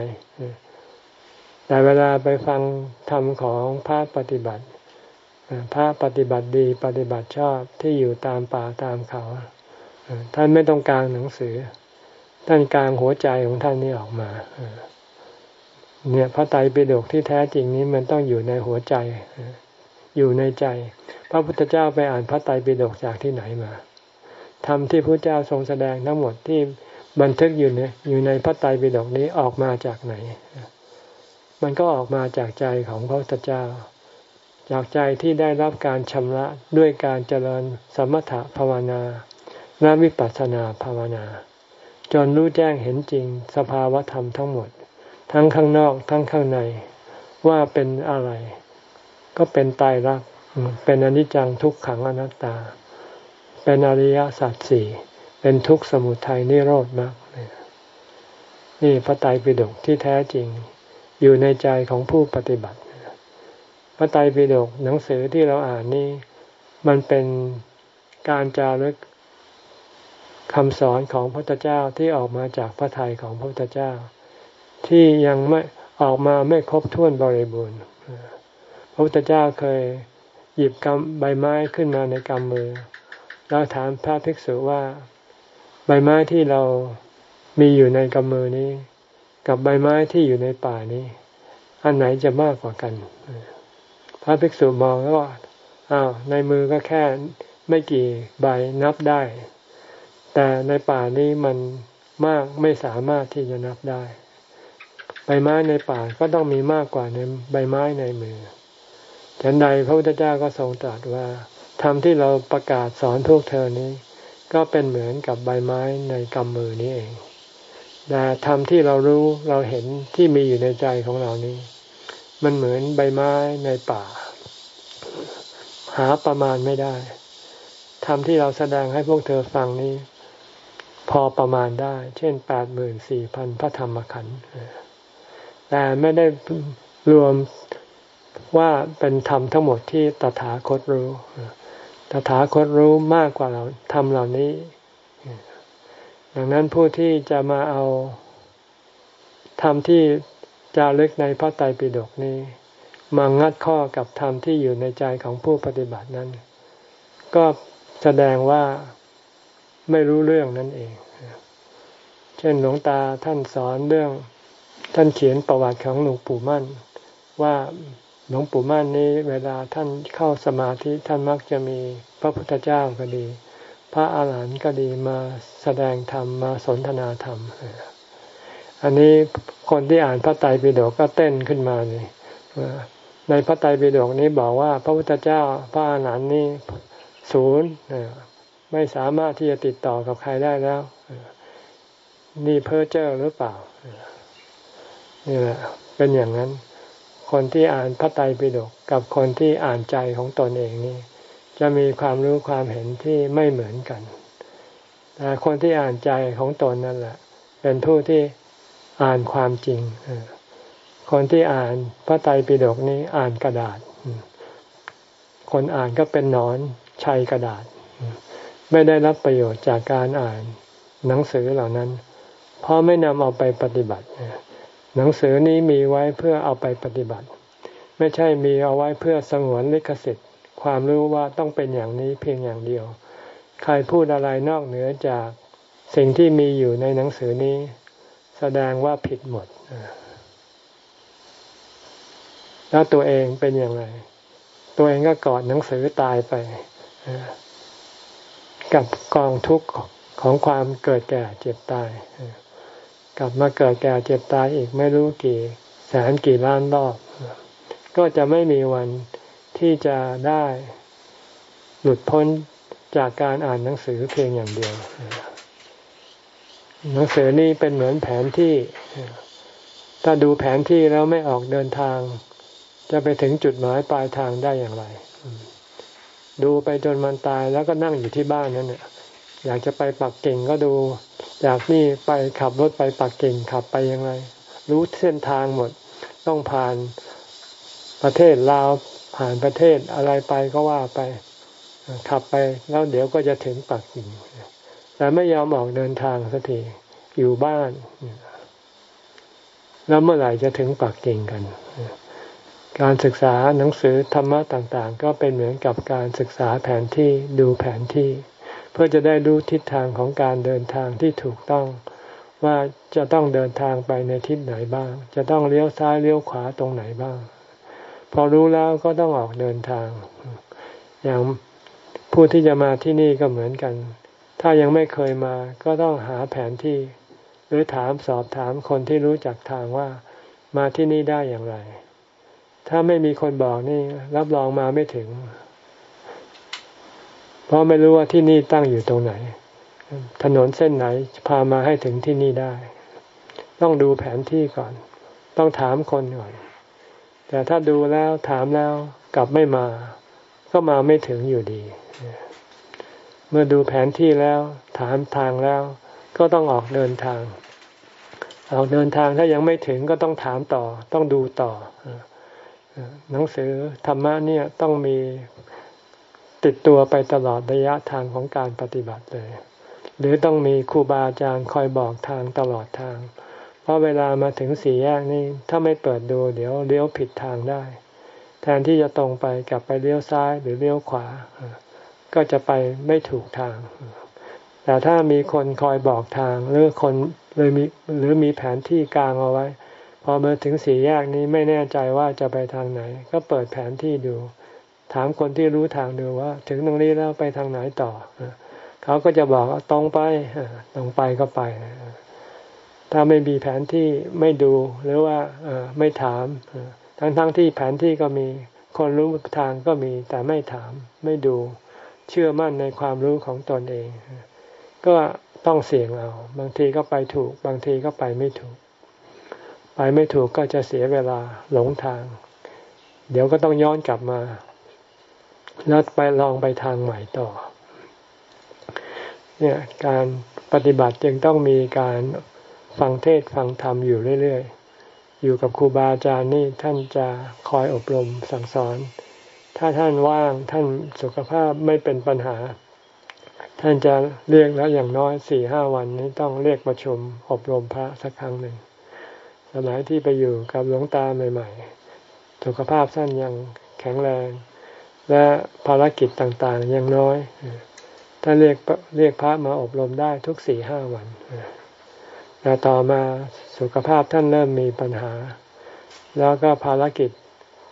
แต่เวลาไปฟังธรรมของพระปฏิบัติ พระปฏิบัติดีปฏิบัติชอบที่อยู่ตามป่าตามเขา ท่านไม่ต้องการหนังสือ ท่านกลางหัวใจของท่านนี่ออกมาเนี่ยพระไตรปิฎกที่แท้จริงนี้มันต้องอยู่ในหัวใจ อยู่ในใจ พระพุทธเจ้าไปอ่านพระไตรปิฎกจากที่ไหนมาธรรมที่พระเจ้าทรงแสดงทั้งหมดที่บันทึกอยู่ในอยู่ในพระไตรปิฎกนี้ออกมาจากไหน มันก็ออกมาจากใจของพระพุทธเจ้า จากใจที่ได้รับการชำระด้วยการเจริญสมถะภาวนาและวิปัสสนาภาวนา จนรู้แจ้งเห็นจริงสภาวธรรมทั้งหมด ทั้งข้างนอกทั้งข้างในว่าเป็นอะไร ก็เป็นตายรักเป็นอนิจจังทุกขังอนัตตา เป็นอริยสัจสี่เป็นทุกข์สมุทัยนิโรธมากนี่พระไตรปิฎกที่แท้จริง อยู่ในใจของผู้ปฏิบัติ พระไตรปิฎกหนังสือที่เราอ่านนี่มันเป็นการจารึกคำสอนของพระพุทธเจ้าที่ออกมาจากพระทัยของพระพุทธเจ้า ที่ยังไม่ออกมาไม่ครบถ้วนบริบูรณ์ พระพุทธเจ้าเคยหยิบกำใบไม้ขึ้นมาในกำมือ แล้วถามพระภิกษุว่า ใบไม้ที่เรามีอยู่ในกำมือนี้ กับใบไม้ที่อยู่ในป่านี้ อันไหนจะมากกว่ากัน พระภิกษุมองแล้วว่าอ้าวในมือก็แค่ไม่กี่ใบนับได้ แต่ในป่านี้มันมากไม่สามารถที่จะนับได้ ใบไม้ในป่าก็ต้องมีมากกว่าในใบไม้ในมือฉันใดพระพุทธเจ้าก็ทรงตรัสว่าธรรมที่เราประกาศสอนพวกเธอนี้ ก็เป็นเหมือนกับใบไม้ในกำมือนี้เอง แต่ธรรมที่เรารู้เราเห็นที่มีอยู่ในใจของเรานี้ มันเหมือนใบไม้ในป่า หาประมาณไม่ได้ธรรมที่เราแสดงให้พวกเธอฟังนี้ พอประมาณได้ เช่นแปดหมื่นสี่พันพระธรรมขันธ์แต่ไม่ได้รวมว่าเป็นธรรมทั้งหมดที่ตถาคตรู้ ตถาคตรู้มากกว่าเราธรรมเหล่านี้ ดังนั้นผู้ที่จะมาเอาธรรมที่จารึกในพระไตรปิฎกนี้มางัดข้อกับธรรมที่อยู่ในใจของผู้ปฏิบัตินั้น ก็แสดงว่าไม่รู้เรื่องนั่นเอง เช่นหลวงตาท่านสอนเรื่อง ท่านเขียนประวัติของหลวงปู่มั่น ว่าหลวงปู่มั่นนี้เวลาท่านเข้าสมาธิท่านมักจะมีพระพุทธเจ้าก็ดี พระอาหารหันต์ก็ดีมาแสดงธรรมมาสนทนาธรรม อันนี้คนที่อ่านพระไตรปิฎกก็เต้นขึ้นมาเลยในพระไตรปิฎกนี้บอกว่า พระพุทธเจ้าพระอาหารหันต์นี้ศูนย์ไม่สามารถที่จะติดต่อกับใครได้แล้ว นี่เพ้อเจ้อหรือเปล่านี่แหละเป็นอย่างนั้น คนที่อ่านพระไตรปิฎกกับคนที่อ่านใจของตนเองนี่ จะมีความรู้ความเห็นที่ไม่เหมือนกันแต่คนที่อ่านใจของตนนั่นแหละ เป็นผู้ที่อ่านความจริง คนที่อ่านพระไตรปิฎกนี้อ่านกระดาษ คนอ่านก็เป็นนอนชัยกระดาษ ไม่ได้รับประโยชน์จากการอ่านหนังสือเหล่านั้น เพราะไม่นำเอาไปปฏิบัติ หนังสือนี้มีไว้เพื่อเอาไปปฏิบัติ ไม่ใช่มีเอาไว้เพื่อสงวนลิขสิทธิ์ ความรู้ว่าต้องเป็นอย่างนี้เพียงอย่างเดียว ใครพูดอะไรนอกเหนือจากสิ่งที่มีอยู่ในหนังสือนี้ แสดงว่าผิดหมด แล้วตัวเองเป็นอย่างไร ตัวเองก็กอดหนังสือตายไป กับกองทุกข์ของความเกิดแก่เจ็บตาย กลับมาเกิดแก่เจ็บตายอีกไม่รู้กี่แสนกี่ล้านรอบ ก็จะไม่มีวัน ที่จะได้หลุดพ้นจากการอ่านหนังสือเพียงอย่างเดียว หนังสือนี่เป็นเหมือนแผนที่ ถ้าดูแผนที่แล้วไม่ออกเดินทาง จะไปถึงจุดหมายปลายทางได้อย่างไร ดูไปจนมันตายแล้วก็นั่งอยู่ที่บ้านนั่นเนี่ยอยากจะไปปักกิ่งก็ดูจากนี่ไปขับรถไปปักกิ่งขับไปยังไง รู้เส้นทางหมด ต้องผ่านประเทศลาว ผ่านประเทศอะไรไปก็ว่าไปขับไปแล้วเดี๋ยวก็จะถึงปักกิ่งแต่ไม่ยอมออกเดินทางสักทีอยู่บ้าน แล้วเมื่อไหร่จะถึงปักกิ่งกัน การศึกษาหนังสือธรรมะต่างๆ ก็เป็นเหมือนกับการศึกษาแผนที่ดูแผนที่ เพื่อจะได้รู้ทิศทางของการเดินทางที่ถูกต้อง ว่าจะต้องเดินทางไปในทิศไหนบ้าง จะต้องเลี้ยวซ้ายเลี้ยวขวาตรงไหนบ้าง พอรู้แล้วก็ต้องออกเดินทาง อย่างผู้ที่จะมาที่นี่ก็เหมือนกัน ถ้ายังไม่เคยมาก็ต้องหาแผนที่ หรือถามสอบถามคนที่รู้จักทางว่ามาที่นี่ได้อย่างไร ถ้าไม่มีคนบอกนี่ รับรองมาไม่ถึง เพราะไม่รู้ว่าที่นี่ตั้งอยู่ตรงไหน ถนนเส้นไหนพามาให้ถึงที่นี่ได้ ต้องดูแผนที่ก่อน ต้องถามคนก่อน แต่ถ้าดูแล้วถามแล้วกลับไม่มา ก็มาไม่ถึงอยู่ดี เมื่อดูแผนที่แล้ว ถามทางแล้ว ก็ต้องออกเดินทาง ออกเดินทางถ้ายังไม่ถึงก็ต้องถามต่อ ต้องดูต่อหนังสือธรรมะเนี่ยต้องมีติดตัวไปตลอดระยะทางของการปฏิบัติเลย หรือต้องมีครูบาอาจารย์คอยบอกทางตลอดทางเราะเวลามาถึงสี่แยกนี่ถ้าไม่เปิดดูเดี๋ยวเลี้ยวผิดทางได้ แทนที่จะตรงไปกลับไปเลี้ยวซ้ายหรือเลี้ยวขวา ก็จะไปไม่ถูกทาง แต่ถ้ามีคนคอยบอกทางหรือคนหรือมีหรือมีแผนที่กลางเอาไว้ พอมาถึงสี่แยกนี้ไม่แน่ใจว่าจะไปทางไหน ก็เปิดแผนที่ดู ถามคนที่รู้ทางดูว่า ถึงตรงนี้แล้วไปทางไหนต่อ เขาก็จะบอกตรงไปตรงไปก็ไป ถ้าไม่มีแผนที่ไม่ดูหรือว่าไม่ถาม ทั้งๆทที่แผนที่ก็มีคนรู้ทางก็มีแต่ไม่ถามไม่ดูเชื่อมั่นในความรู้ของตนเอง ก็ต้องเสี่ยงเอาบางทีก็ไปถูก บางทีก็ไปไม่ถูก ไปไม่ถูกก็จะเสียเวลาหลงทาง เดี๋ยวก็ต้องย้อนกลับมาแล้วไปลองไปทางใหม่ต่อ เนี่ยการปฏิบัติจึงต้องมีการ ฟังเทศฟังธรรมอยู่เรื่อยๆ อยู่กับครูบาอาจารย์นี่ท่านจะคอยอบรมสั่งสอน ถ้าท่านว่างท่านสุขภาพไม่เป็นปัญหา ท่านจะเรียกแล้วอย่างน้อยสี่ห้าวันนี้ต้องเรียกประชุมอบรมพระสักครั้งหนึ่ง สมัยที่ไปอยู่กับหลวงตาใหม่ ๆ สุขภาพท่านยังแข็งแรง และภารกิจต่างๆยังน้อย ท่านเรียกเรียกพระมาอบรมได้ทุกสี่ห้าวัน แต่ต่อมาสุขภาพท่านเริ่มมีปัญหา แล้วก็ภารกิจ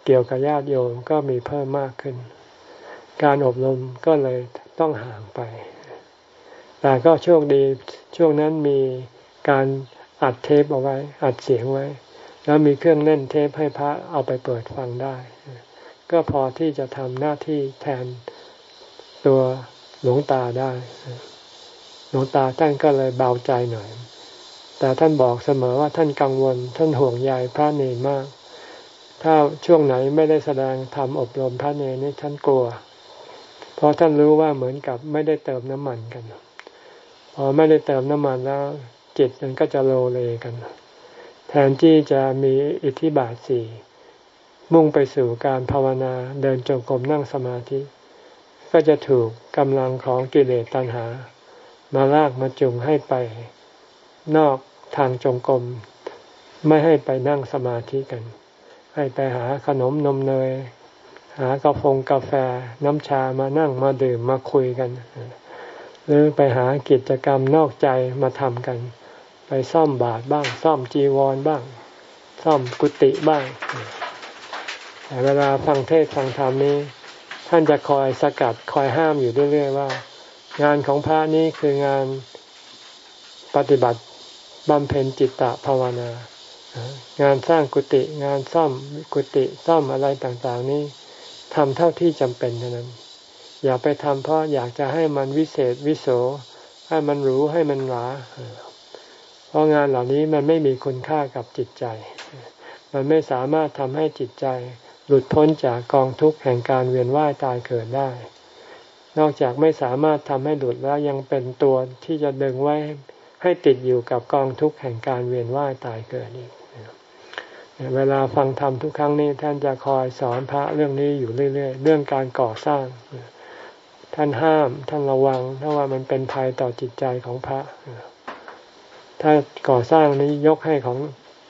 เกี่ยวกับญาติโยมก็มีเพิ่มมากขึ้น การอบรมก็เลยต้องห่างไป แต่ก็โชคดีช่วงนั้นมีการอัดเทปเอาไว้ อัดเสียงไว้ แล้วมีเครื่องเล่นเทปให้พระเอาไปเปิดฟังได้ ก็พอที่จะทำหน้าที่แทนตัวหลวงตาได้ หลวงตาท่านก็เลยเบาใจหน่อย แต่ท่านบอกเสมอว่าท่านกังวล ท่านห่วงใยพระเนรมาก ถ้าช่วงไหนไม่ได้แสดงทำอบรมพระเนรนี่ท่านกลัว เพราะท่านรู้ว่าเหมือนกับไม่ได้เติมน้ำมันกัน พอไม่ได้เติมน้ำมันแล้วจิตมันก็จะโลเลกัน แทนที่จะมีอิทธิบาทสี่มุ่งไปสู่การภาวนาเดินจงกรมนั่งสมาธิ ก็จะถูกกำลังของกิเลสตัณหา มาลากมาจุงให้ไป นอกทางจงกรมไม่ให้ไปนั่งสมาธิกัน ให้ไปหาขนมนมเนย หากาแฟกาแฟน้ำชามานั่งมาดื่มมาคุยกัน หรือไปหากิจกรรมนอกใจมาทำกัน ไปซ่อมบาทบ้าง ซ่อมจีวรบ้าง ซ่อมกุฏิบ้างแต่เวลาฟังเทศฟังธรรมนี้ ท่านจะคอยสกัดคอยห้ามอยู่เรื่อยๆว่า งานของพระนี้คืองานปฏิบัติ บำเพ็ญจิตตภาวนา งานสร้างกุฏิงานซ่อมกุฏิซ่อมอะไรต่างๆนี้ทำเท่าที่จำเป็นเท่านั้น อย่าไปทำเพราะอยากจะให้มันวิเศษวิโส ให้มันรู้ให้มันหลาเพราะงานเหล่านี้มันไม่มีคุณค่ากับจิตใจ มันไม่สามารถทำให้จิตใจ หลุดพ้นจากกองทุกข์แห่งการเวียนว่ายตายเกิดได้ นอกจากไม่สามารถทำให้หลุดแล้วยังเป็นตัวที่จะดึงไว้ ให้ติดอยู่กับกองทุกข์แห่งการเวียนว่ายตายเกิดอีกเวลาฟังธรรมทุกครั้งนี้ท่านจะคอยสอนพระเรื่องนี้อยู่เรื่อย ๆ เรื่องการก่อสร้าง ท่านห้ามท่านระวังถ้าว่ามันเป็นภัยต่อจิตใจของพระ ถ้าก่อสร้างนี้ยกให้ของ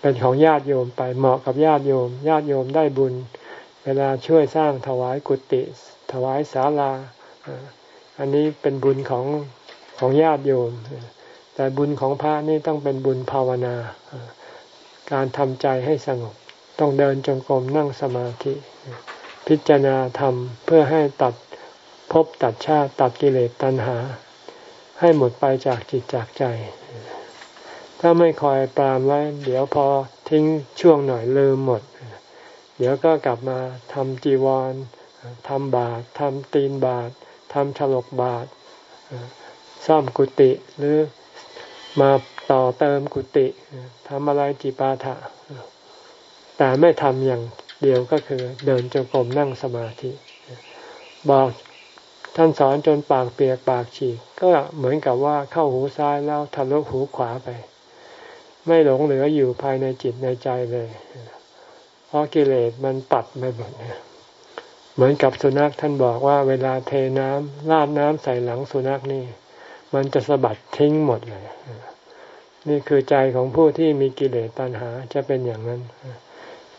เป็นของญาติโยมไปเหมาะกับญาติโยม ญาติโยมได้บุญ เวลาช่วยสร้างถวายกุฏิถวายศาลา อันนี้เป็นบุญของของญาติโยม แต่บุญของพระนี่ต้องเป็นบุญภาวนา การทำใจให้สงบ ต้องเดินจงกรมนั่งสมาธิ พิจารณาธรรมเพื่อให้ตัดภพตัดชาติตัดกิเลสตัณหา ให้หมดไปจากจิตจากใจ ถ้าไม่คอยปรามไว้ เดี๋ยวพอทิ้งช่วงหน่อยลืมหมด เดี๋ยวก็กลับมาทำจีวรทำบาตรทำตีนบาตรทำฉลกบาตรซ่อมกุฏิหรือ มาต่อเติมกุฏิทำอะไรจิปาถะ แต่ไม่ทำอย่างเดียวก็คือ เดินจงกรมนั่งสมาธิ บอกท่านสอนจนปากเปียกปากฉีกก็เหมือนกับว่าเข้าหูซ้ายแล้วทะลุหูขวาไป ไม่หลงเหลืออยู่ภายในจิตในใจเลย เพราะกิเลสมันปัดไปหมดเหมือนกับสุนัขท่านบอกว่าเวลาเทน้ำราดน้ำใส่หลังสุนัขนี่ มันจะสะบัดทิ้งหมดเลยนี่คือใจของผู้ที่มีกิเลสตัณหาจะเป็นอย่างนั้น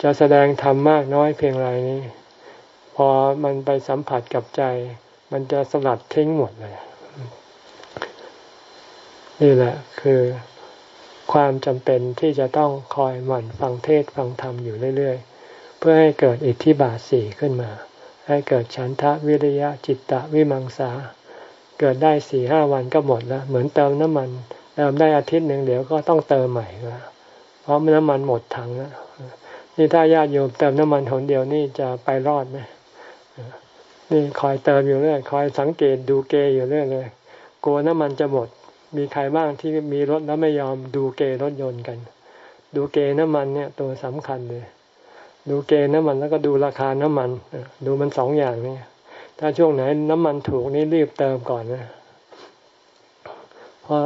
จะแสดงธรรมมากน้อยเพียงไรนี้ พอมันไปสัมผัสกับใจ มันจะสลัดทิ้งหมดเลย นี่แหละคือความจำเป็นที่จะต้องคอยหมั่นฟังเทศฟังธรรมอยู่เรื่อยๆ เพื่อให้เกิดอิทธิบาทสี่ขึ้นมา ให้เกิดฉันทะวิริยะจิตตะวิมังสา เกิดได้สี่ห้าวันก็หมดแล้ว เหมือนเติมน้ำมันเติมได้อาทิตย์หนึ่งเดี๋ยวก็ต้องเติมใหม่ก็เพราะน้ำมันหมดถังแล้วนี่ถ้าญาติโยมเติมน้ำมันหนเดียวนี่จะไปรอดไหมนี่คอยเติมอยู่เรื่อยคอยสังเกตดูเกยอยู่เรื่อยเลย กลัวน้ำมันจะหมด มีใครบ้างที่มีรถแล้วไม่ยอมดูเกรถยนต์กัน ดูเกน้ำมันเนี่ยตัวสำคัญเลย ดูเกน้ำมันแล้วก็ดูราคาน้ำมัน ดูมันสองอย่างนี่ ถ้าช่วงไหนน้ำมันถูกนี่รีบเติมก่อนนะเพราะ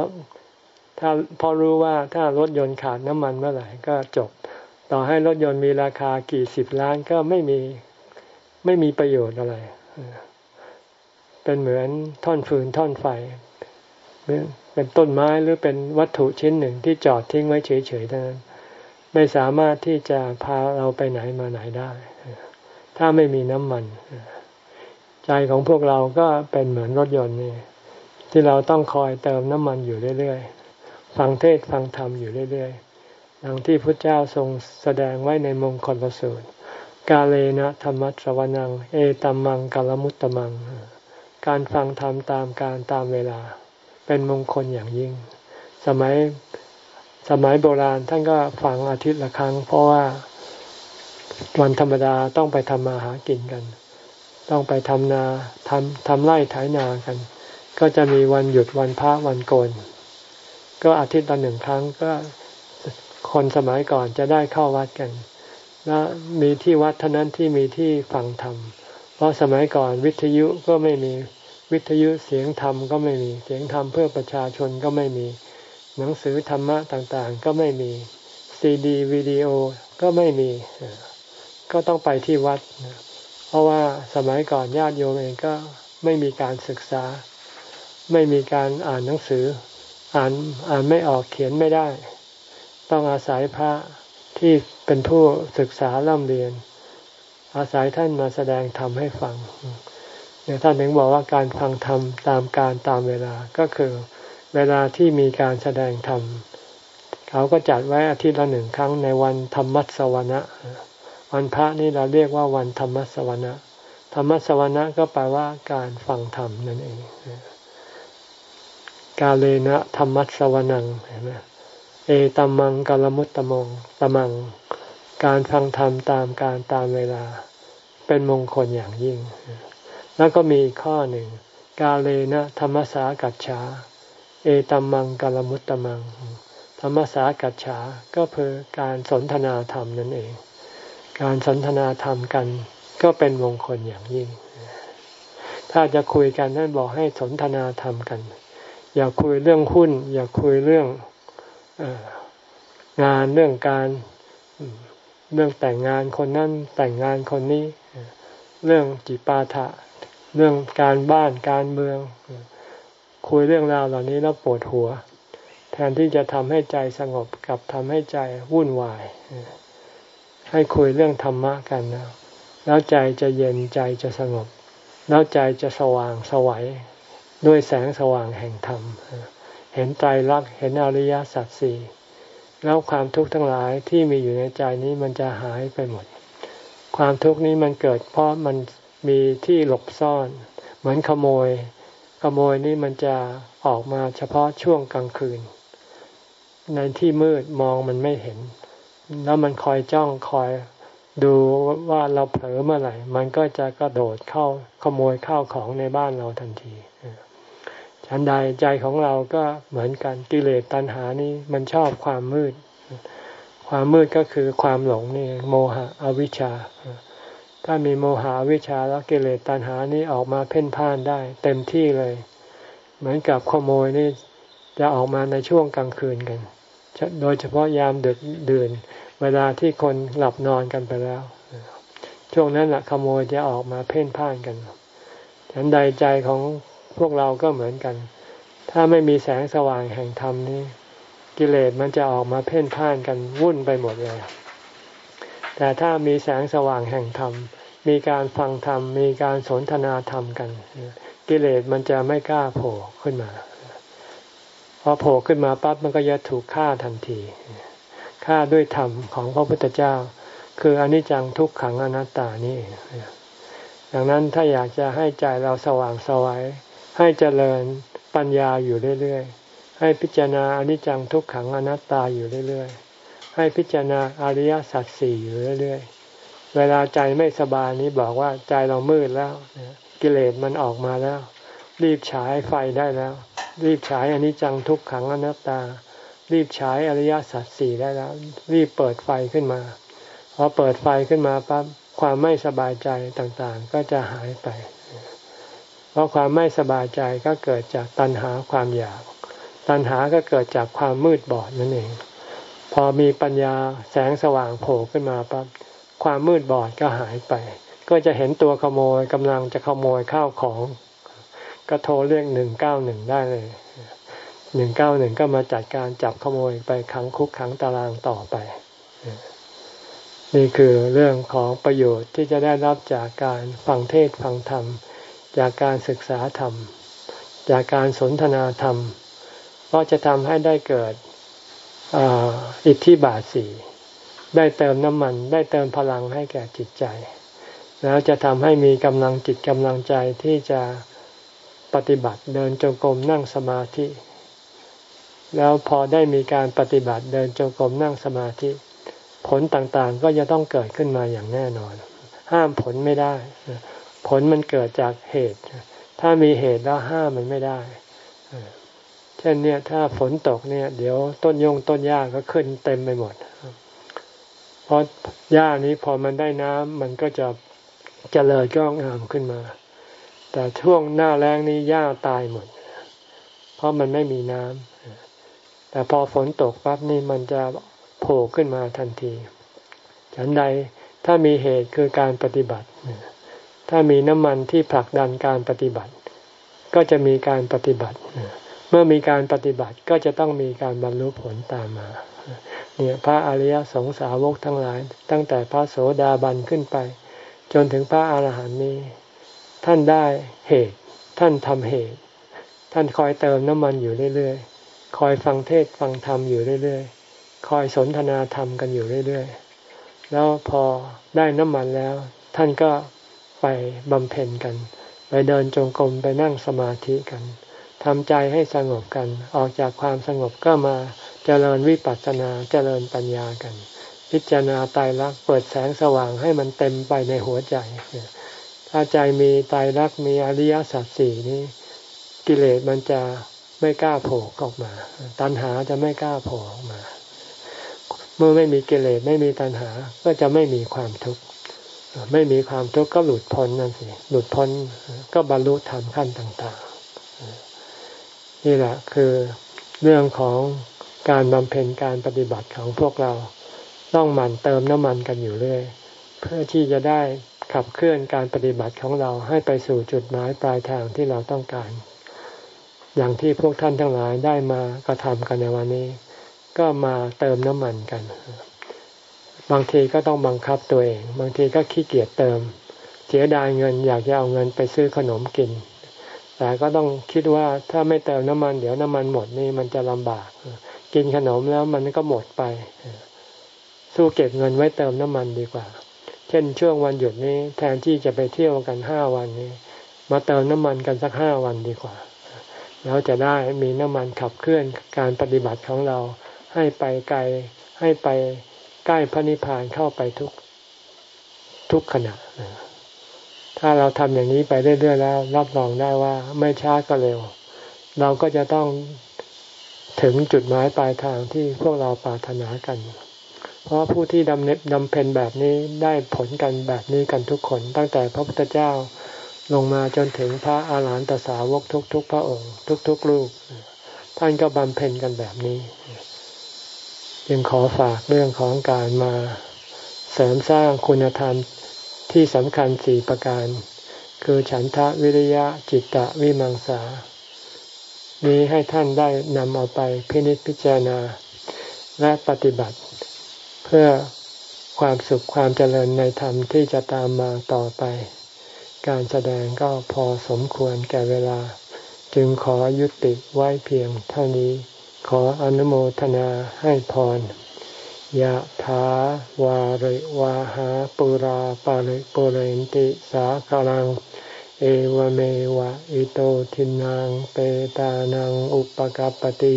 ถ้าพอรู้ว่าถ้ารถยนต์ขาดน้ำมันเมื่อไหร่ก็จบ ต่อให้รถยนต์มีราคากี่สิบล้านก็ไม่มีไม่มีประโยชน์อะไร เป็นเหมือนท่อนฟืนท่อนไฟ เป็นต้นไม้หรือเป็นวัตถุชิ้นหนึ่งที่จอดทิ้งไว้เฉยๆเท่านั้น ไม่สามารถที่จะพาเราไปไหนมาไหนได้ ถ้าไม่มีน้ำมัน ใจของพวกเราก็เป็นเหมือนรถยนต์นี่ที่เราต้องคอยเติมน้ำมันอยู่เรื่อยๆ ฟังเทศฟังธรรมอยู่เรื่อยๆดังที่พระเจ้าทรงแสดงไว้ในมงคลประสูตร กาเลนะธรรมัสวนัง เอตัมมังกาลมุตตมัง การฟังธรรมตามการตามเวลา เป็นมงคลอย่างยิ่ง สมัยสมัยโบราณท่านก็ฟังอาทิตย์ละครั้ง เพราะว่าวันธรรมดาต้องไปทำมาหากินกัน ต้องไปทำนาทำทำไร่ไถนากัน ก็จะมีวันหยุดวันพระวันโกน ก็อาทิตย์ละหนึ่งครั้งก็คนสมัยก่อนจะได้เข้าวัดกัน และมีที่วัดเท่านั้นที่มีที่ฟังธรรม เพราะสมัยก่อนวิทยุก็ไม่มีวิทยุเสียงธรรมก็ไม่มีเสียงธรรมเพื่อประชาชนก็ไม่มี หนังสือธรรมะต่างๆ ก็ไม่มีซีดีวิดีโอก็ไม่มี ก็ต้องไปที่วัด เพราะว่าสมัยก่อนญาติโยมเองก็ไม่มีการศึกษา ไม่มีการอ่านหนังสือ อ่านอ่านไม่ออกเขียนไม่ได้ ต้องอาศัยพระที่เป็นผู้ศึกษาล่ำเรียน อาศัยท่านมาแสดงธรรมให้ฟังเนี่ยท่านถึงบอกว่าการฟังธรรมตามการตามเวลาก็คือเวลาที่มีการแสดงธรรมเขาก็จัดไว้อาทิตย์ละหนึ่งครั้งในวันธรรมัสวนะ วันพระนี่เราเรียกว่าวันธรรมสวนะธรรมสวนะก็แปลว่าการฟังธรรมนั่นเอง กาเลนะธรรมสวนังเห็นไหมเอตัมมังกลมุตตมงตมัง การฟังธรรมตามการตามเวลา เป็นมงคลอย่างยิ่ง แล้วก็มีข้อหนึ่ง กาเลนะธรรมสากัจฉา เอตัมมังกลมุตตมัง ธรรมสากัจฉา ก็คือการสนทนาธรรมนั่นเอง การสนทนาธรรมกันก็เป็นมงคลอย่างยิ่ง ถ้าจะคุยกันนั่นบอกให้สนทนาธรรมกัน อย่าคุยเรื่องหุ้น อย่าคุยเรื่องงานเรื่องการเรื่องแต่งงานคนนั้นแต่งงานคนนี้ เรื่องจิปาถะ เรื่องการบ้านการเมือง คุยเรื่องราวเหล่านี้แล้วปวดหัว แทนที่จะทำให้ใจสงบกับทำให้ใจวุ่นวาย ให้คุยเรื่องธรรมะกันนะแล้วใจจะเย็นใจจะสงบ แล้วใจจะสว่างสวัยด้วยแสงสว่างแห่งธรรม เห็นใจรักเห็นอริยสัจสี่แล้วความทุกข์ทั้งหลายที่มีอยู่ในใจนี้มันจะหายไปหมด ความทุกข์นี้มันเกิดเพราะมันมีที่หลบซ่อน เหมือนขโมย ขโมยนี่มันจะออกมาเฉพาะช่วงกลางคืน ในที่มืดมองมันไม่เห็น แล้วมันคอยจ้องคอยดูว่าเราเผลอเมื่อไหร่ มันก็จะกระโดดเข้าขโมยข้าวของในบ้านเราทันทีฉันใดใจของเราก็เหมือนกันกิเลสตัณหานี้มันชอบความมืด ความมืดก็คือความหลงนี่โมหะอวิชชา ถ้ามีโมหะอวิชชาแล้วกิเลสตัณหานี้ออกมาเพ่นพ่านได้ เต็มที่เลย เหมือนกับขโมยนี่จะออกมาในช่วงกลางคืนกัน โดยเฉพาะยามดึกดื่น เวลาที่คนหลับนอนกันไปแล้ว ช่วงนั้นแหละขโมยจะออกมาเพ่นพ่านกันฉันใดใจของพวกเราก็เหมือนกัน ถ้าไม่มีแสงสว่างแห่งธรรมนี้ กิเลสมันจะออกมาเพ่นพ่านกันวุ่นไปหมดเลย แต่ถ้ามีแสงสว่างแห่งธรรม มีการฟังธรรม มีการสนทนาธรรมกัน กิเลสมันจะไม่กล้าโผล่ขึ้นมา พอโผล่ขึ้นมาปั๊บมันก็จะถูกฆ่าทันทีฆ่าด้วยธรรมของพระพุทธเจ้า คืออนิจจังทุกขังอนัตตานี่ดังนั้นถ้าอยากจะให้ใจเราสว่างสวัยให้เจริญปัญญาอยู่เรื่อยๆใให้พิจารณาอนิจจังทุกขังอนัตตาอยู่เรื่อยๆ ให้พิจารณาอริยสัจสี่อยู่เรื่อยๆ เวลาใจไม่สบายนี้บอกว่าใจเรามืดแล้ว กิเลสมันออกมาแล้ว รีบฉายไฟได้แล้ว รีบฉายอนิจจังทุกขังอนัตตา รีบฉายอริยสัจสี่ได้แล้ว รีบเปิดไฟขึ้นมาพอเปิดไฟขึ้นมาปั๊บความไม่สบายใจต่างๆ ก็จะหายไป เพราะความไม่สบายใจก็เกิดจากตัณหาความอยาก ตัณหาก็เกิดจากความมืดบอดนั่นเอง พอมีปัญญาแสงสว่างโผล่ขึ้นมาปั๊บความมืดบอดก็หายไป ก็จะเห็นตัวขโมยกำลังจะขโมยข้าวของ ก็โทรเรียกหนึ่งเก้าหนึ่งได้เลยหนึ่งเก้าหนึ่งก็มาจัดการจับขโมยไปขังคุกขังตารางต่อไป นี่คือเรื่องของประโยชน์ที่จะได้รับจากการฟังเทศฟังธรรม จากการศึกษาธรรม จากการสนทนาธรรม เพราะจะทำให้ได้เกิดอิทธิบาทสีได้เติมน้ำมัน ได้เติมพลังให้แก่จิตใจ แล้วจะทำให้มีกำลังจิตกำลังใจที่จะ ปฏิบัติเดินจงกรมนั่งสมาธิ แล้วพอได้มีการปฏิบัติเดินจงกรมนั่งสมาธิ ผลต่างๆก็จะต้องเกิดขึ้นมาอย่างแน่นอน ห้ามผลไม่ได้ ผลมันเกิดจากเหตุ ถ้ามีเหตุแล้วห้ามมันไม่ได้เช่นเนี่ยถ้าฝนตกเนี่ย เดี๋ยวต้นยงต้นหญ้าก็ขึ้นเต็มไปหมดเพราะหญ้านี้พอมันได้น้ำมันก็จะเจริญก็งามขึ้นมา แต่ช่วงหน้าแรงนี้หญ้าตายหมด เพราะมันไม่มีน้ำแต่พอฝนตกปั๊บนี่มันจะโผล่ขึ้นมาทันทีฉันใดถ้ามีเหตุคือการปฏิบัติ ถ้ามีน้ำมันที่ผลักดันการปฏิบัติ ก็จะมีการปฏิบัติ เมื่อมีการปฏิบัติก็จะต้องมีการบรรลุผลตามมาเนี่ยพระอริยสงสาวกทั้งหลาย ตั้งแต่พระโสดาบันขึ้นไป จนถึงพระอาหารหันต์นี้ ท่านได้เหตุ ท่านทำเหตุ ท่านคอยเติมน้ำมันอยู่เรื่อยๆ คอยฟังเทศฟังธรรมอยู่เรื่อยๆ คอยสนทนาธรรมกันอยู่เรื่อยๆ แล้วพอได้น้ำมันแล้ว ท่านก็ไปบำเพ็ญกัน ไปเดินจงกรมไปนั่งสมาธิกันทำใจให้สงบกัน ออกจากความสงบก็มาเจริญวิปัสสนาเจริญปัญญากัน พิจารณาตายรักเปิดแสงสว่างให้มันเต็มไปในหัวใจ ถ้าใจมีตายรักมีอริยสัจสี่นี้กิเลสมันจะไม่กล้าโผล่ออกมา ตัณหาจะไม่กล้าโผล่ออกมา เมื่อไม่มีกิเลสไม่มีตัณหาก็จะไม่มีความทุกข์ไม่มีความทุกข์ก็หลุดพ้นนั่นสิหลุดพ้นก็บรรลุธรรมขั้นต่าง ๆ นี่แหละคือเรื่องของการบำเพ็ญการปฏิบัติของพวกเรา ต้องหมั่นเติมน้ำมันกันอยู่เรื่อย เพื่อที่จะได้ ขับเคลื่อนการปฏิบัติของเราให้ไปสู่จุดหมายปลายทางที่เราต้องการ อย่างที่พวกท่านทั้งหลายได้มากระทำกันในวันนี้ ก็มาเติมน้ำมันกัน บางทีก็ต้องบังคับตัวเอง บางทีก็ขี้เกียจเติม เสียดายเงินอยากจะเอาเงินไปซื้อขนมกิน แต่ก็ต้องคิดว่าถ้าไม่เติมน้ำมัน เดี๋ยวน้ำมันหมดนี่มันจะลำบาก กินขนมแล้วมันก็หมดไป สู้เก็บเงินไว้เติมน้ำมันดีกว่า ช่นช่วงวันหยุดนี้แทนที่จะไปเที่ยวกันห้าวันนี้ มาเติมน้ำมันกันสักห้าวันดีกว่า แล้วจะได้มีน้ำมันขับเคลื่อนการปฏิบัติของเราให้ไปไกลให้ไปใกล้พระนิพพานเข้าไปทุกทุกขณะ ถ้าเราทำอย่างนี้ไปเรื่อยๆแล้ว รับรองได้ว่าไม่ช้าก็เร็ว เราก็จะต้องถึงจุดหมายปลายทางที่พวกเราปรารถนากัน เพราะผู้ที่ดำเน็บดำเพนแบบนี้ได้ผลกันแบบนี้กันทุกคน ตั้งแต่พระพุทธเจ้าลงมาจนถึงพระอาหารหันตสาวกทุก ๆ พระองค์ ทุกๆลูกท่านก็บำเพ็ญกันแบบนี้ จึงขอฝากเรื่องของการมาเสริมสร้างคุณธรรมที่สำคัญสี่ประการ คือฉันทะวิริยะจิตตะวิมังสา นี้ให้ท่านได้นำเอาไปพินิจพิจารณาและปฏิบัติ เพื่อความสุขความเจริญในธรรมที่จะตามมาต่อไป การแสดงก็พอสมควรแก่เวลา จึงขอยุติไว้เพียงเท่านี้ ขออนุโมทนาให้พรยะถาวาริวาหาปุราปาริปุเรนติสาคลัง เอวเมวะอิโตทินังเปตานังอุปกัปติ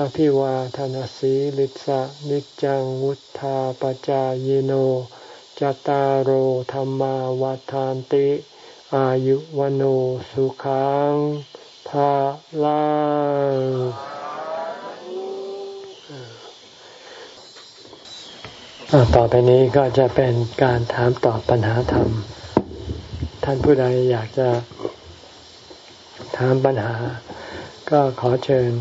อภิวาทานสีลิสะนิจังวุธาปจายโนจตารโหธรรมาวาทานติ อายุวโนสุขังภาลังต่อไปนี้ก็จะเป็นการถามตอบปัญหาธรรม ท่านผู้ใดอยากจะถามปัญหา ก็ขอเชิญ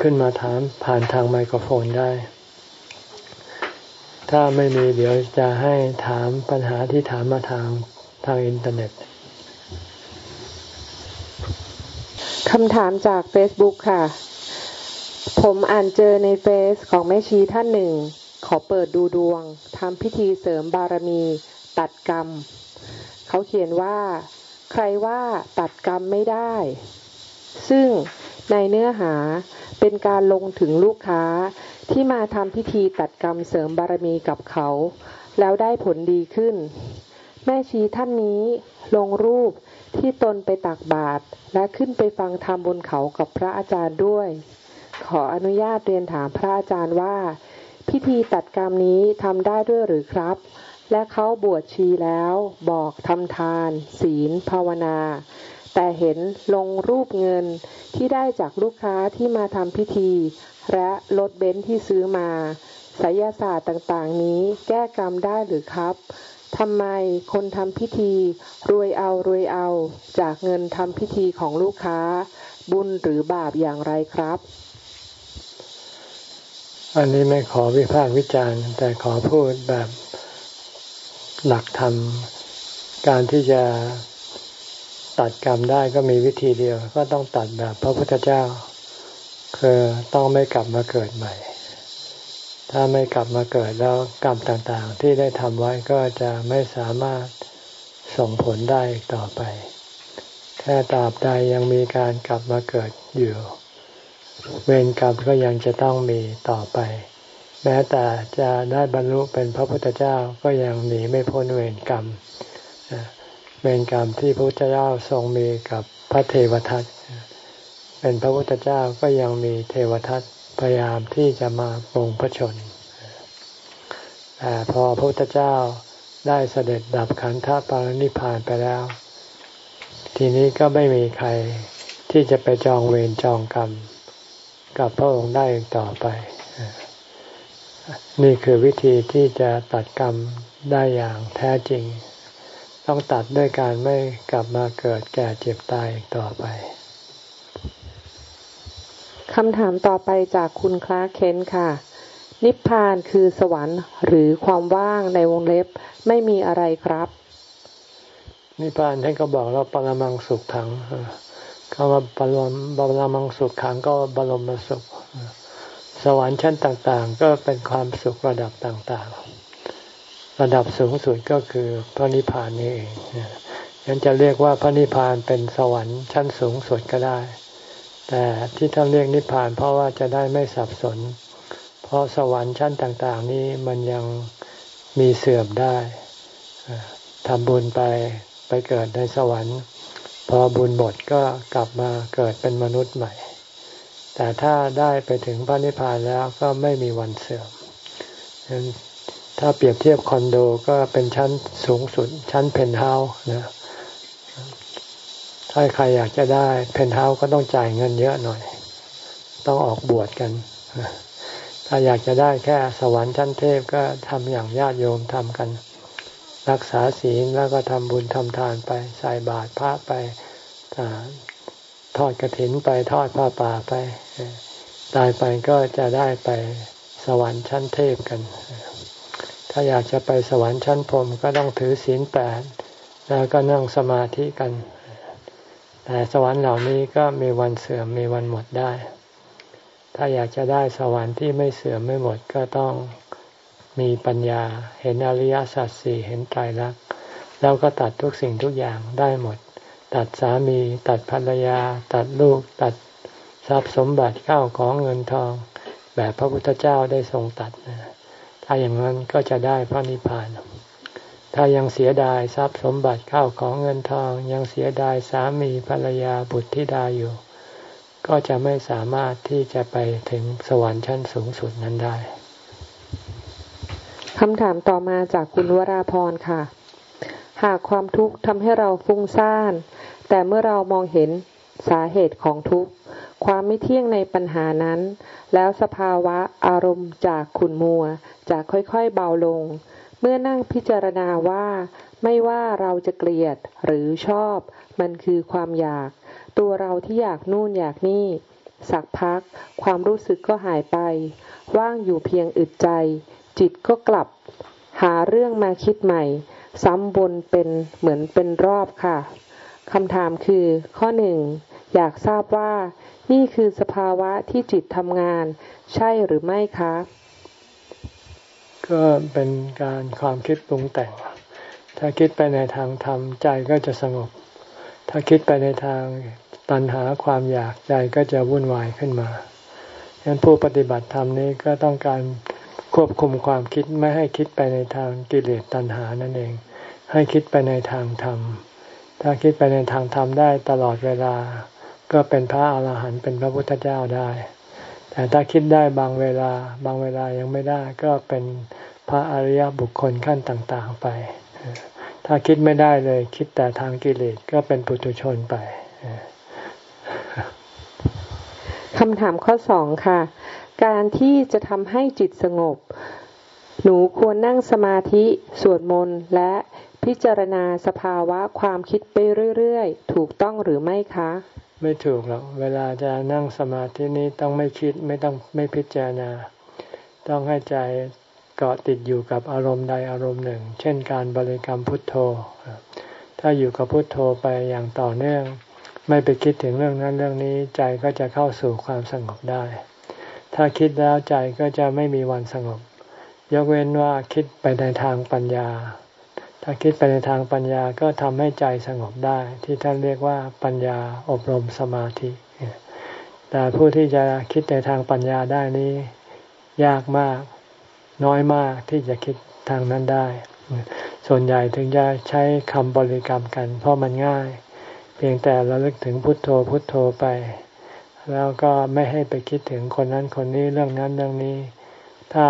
ขึ้นมาถามผ่านทางไมโครโฟนได้ ถ้าไม่มีเดี๋ยวจะให้ถามปัญหาที่ถามมาทางทางอินเทอร์เน็ตคำถามจาก Facebook ค่ะ ผมอ่านเจอในเฟซของแม่ชีท่านหนึ่ง ขอเปิดดูดวงทำพิธีเสริมบารมี ตัดกรรม เขาเขียนว่า ใครว่าตัดกรรมไม่ได้ ซึ่งในเนื้อหา เป็นการลงถึงลูกค้าที่มาทำพิธีตัดกรรมเสริมบารมีกับเขา แล้วได้ผลดีขึ้น แม่ชีท่านนี้ลงรูปที่ตนไปตักบาตรและขึ้นไปฟังธรรมบนเขากับพระอาจารย์ด้วย ขออนุญาตเรียนถามพระอาจารย์ว่า พิธีตัดกรรมนี้ทำได้ด้วยหรือครับ และเขาบวชชีแล้ว บอกทำทาน ศีล ภาวนา แต่เห็นลงรูปเงินที่ได้จากลูกค้าที่มาทำพิธี และรถเบนซ์ที่ซื้อมาไสยศาสตร์ต่างๆ นี้แก้กรรมได้หรือครับทำไมคนทำพิธีรวยเอารวยเอาจากเงินทำพิธีของลูกค้า บุญหรือบาปอย่างไรครับ อันนี้ไม่ขอวิพากษ์วิจารณ์ แต่ขอพูดแบบหลักธรรม การที่จะ ตัดกรรมได้ก็มีวิธีเดียว ก็ต้องตัดแบบพระพุทธเจ้า คือต้องไม่กลับมาเกิดใหม่ ถ้าไม่กลับมาเกิดแล้วกรรมต่างๆ ที่ได้ทำไว้ก็จะไม่สามารถส่งผลได้ต่อไป แค่ตราบใดยังมีการกลับมาเกิดอยู่ เวรกรรมก็ยังจะต้องมีต่อไป แม้แต่จะได้บรรลุเป็นพระพุทธเจ้าก็ยังหนีไม่พ้นเวรกรรมเเวรกรรมที่พระพุทธเจ้าทรงมีกับพระเทวทัตเป็นพระพุทธเจ้าก็ยังมีเทวทัตพยายามที่จะมาปรงพระชนแต่พอพระพุทธเจ้าได้เสด็จดับขันธปรินิพานไปแล้ว ทีนี้ก็ไม่มีใครที่จะไปจองเวรจองกรรม กับพระองค์ได้ต่อไป นี่คือวิธีที่จะตัดกรรมได้อย่างแท้จริง ต้องตัดด้วยการไม่กลับมาเกิดแก่เจ็บตายต่อไปคำถามต่อไปจากคุณคลาเคนค่ะ นิพพานคือสวรรค์หรือความว่างในวงเล็บไม่มีอะไรครับ นิพพานท่านก็บอกเราปรมังสุขถังคำว่าปรมบรมังสุขขังก็บรมสุข สวรรค์ชั้นต่างๆ ก็เป็นความสุขระดับต่างๆ ระดับสูงสุดก็คือพระนิพพานนี่เองยันจะเรียกว่าพระนิพพานเป็นสวรรค์ชั้นสูงสุดก็ได้ แต่ที่ท่านเรียกนิพพานเพราะว่าจะได้ไม่สับสน เพราะสวรรค์ชั้นต่างๆ นี้มันยังมีเสื่อมได้ทำบุญไปไปเกิดในสวรรค์ พอบุญหมดก็กลับมาเกิดเป็นมนุษย์ใหม่ แต่ถ้าได้ไปถึงพระนิพพานแล้วก็ไม่มีวันเสื่อม ถ้าเปรียบเทียบคอนโดก็เป็นชั้นสูงสุด ชั้นเพนท์เฮาส์นะถ้าใครอยากจะได้เพนท์เฮาส์ก็ต้องจ่ายเงินเยอะหน่อย ต้องออกบวชกัน ถ้าอยากจะได้แค่สวรรค์ชั้นเทพก็ทำอย่างญาติโยมทำกัน รักษาศีลแล้วก็ทำบุญทำทานไปใส่บาตรพระไปทอดกระถินไปทอดผ้าป่าไป ตายไปก็จะได้ไปสวรรค์ชั้นเทพกัน ถ้าอยากจะไปสวรรค์ชั้นพรมก็ต้องถือศีลแปดแล้วก็นั่งสมาธิกัน แต่สวรรค์เหล่านี้ก็มีวันเสื่อมมีวันหมดได้ ถ้าอยากจะได้สวรรค์ที่ไม่เสื่อมไม่หมดก็ต้องมีปัญญา เห็นอริยสัจสี่เห็นไตรลักษณ์แล้วก็ตัดทุกสิ่งทุกอย่างได้หมด ตัดสามี ตัดภรรยา ตัดลูก ตัดทรัพย์สมบัติข้าวของเงินทอง แบบพระพุทธเจ้าได้ทรงตัด ถ้าอย่างนั้นก็จะได้พระนิพพาน ถ้ายังเสียดายทรัพย์สมบัติข้าวของเงินทอง ยังเสียดายสามีภรรยาบุตรธิดาอยู่ ก็จะไม่สามารถที่จะไปถึงสวรรค์ชั้นสูงสุดนั้นได้คำถามต่อมาจากคุณวราพรค่ะ หากความทุกข์ทำให้เราฟุ้งซ่าน แต่เมื่อเรามองเห็นสาเหตุของทุกข์ ความไม่เที่ยงในปัญหานั้น แล้วสภาวะอารมณ์จากขุนมัวจะค่อยๆเบาลง เมื่อนั่งพิจารณาว่า ไม่ว่าเราจะเกลียดหรือชอบ มันคือความอยาก ตัวเราที่อยากนู่นอยากนี่ สักพัก ความรู้สึกก็หายไป ว่างอยู่เพียงอึดใจ จิตก็กลับ หาเรื่องมาคิดใหม่ ซ้ำบนเป็นเหมือนเป็นรอบค่ะคำถามคือข้อหนึ่ง อยากทราบว่า นี่คือสภาวะที่จิตทำงาน ใช่หรือไม่คะ ก็เป็นการความคิดปรุงแต่ง ถ้าคิดไปในทางธรรมใจก็จะสงบ ถ้าคิดไปในทางตัณหาความอยากใจก็จะวุ่นวายขึ้นมาฉะนั้นผู้ปฏิบัติธรรมนี้ก็ต้องการควบคุมความคิดไม่ให้คิดไปในทางกิเลสตัณหานั่นเอง ให้คิดไปในทางธรรม ถ้าคิดไปในทางธรรมได้ตลอดเวลา ก็เป็นพระอาหารหันต์เป็นพระพุทธเจ้าได้ แต่ถ้าคิดได้บางเวลาบางเวลายังไม่ได้ก็เป็นพระอริยบุคคลขั้นต่างๆไป ถ้าคิดไม่ได้เลยคิดแต่ทางกิเลสก็เป็นปุถุชนไปคำถามข้อสองค่ะ การที่จะทำให้จิตสงบ หนูควรนั่งสมาธิสวดมนต์และพิจารณาสภาวะความคิดไปเรื่อย ๆ ถูกต้องหรือไม่คะ ไม่ถูกหรอกเวลาจะนั่งสมาธินี้ต้องไม่คิดไม่ต้องไม่พิจารณา ต้องให้ใจเกาะติดอยู่กับอารมณ์ใดอารมณ์หนึ่ง เช่นการบริกรรมพุทโธ ถ้าอยู่กับพุทโธไปอย่างต่อเนื่อง ไม่ไปคิดถึงเรื่องนั้นเรื่องนี้ใจก็จะเข้าสู่ความสงบได้ ถ้าคิดแล้วใจก็จะไม่มีวันสงบ ยกเว้นว่าคิดไปในทางปัญญา ถ้าคิดไปในทางปัญญาก็ทำให้ใจสงบได้ ที่ท่านเรียกว่าปัญญาอบรมสมาธิ แต่ผู้ที่จะคิดในทางปัญญาได้นี้ ยากมาก น้อยมากที่จะคิดทางนั้นได้ ส่วนใหญ่ถึงจะใช้คำบริกรรมกัน เพราะมันง่าย เพียงแต่ระลึกถึงพุทโธพุทโธไป แล้วก็ไม่ให้ไปคิดถึงคนนั้นคนนี้เรื่องนั้นเรื่องนี้ ถ้า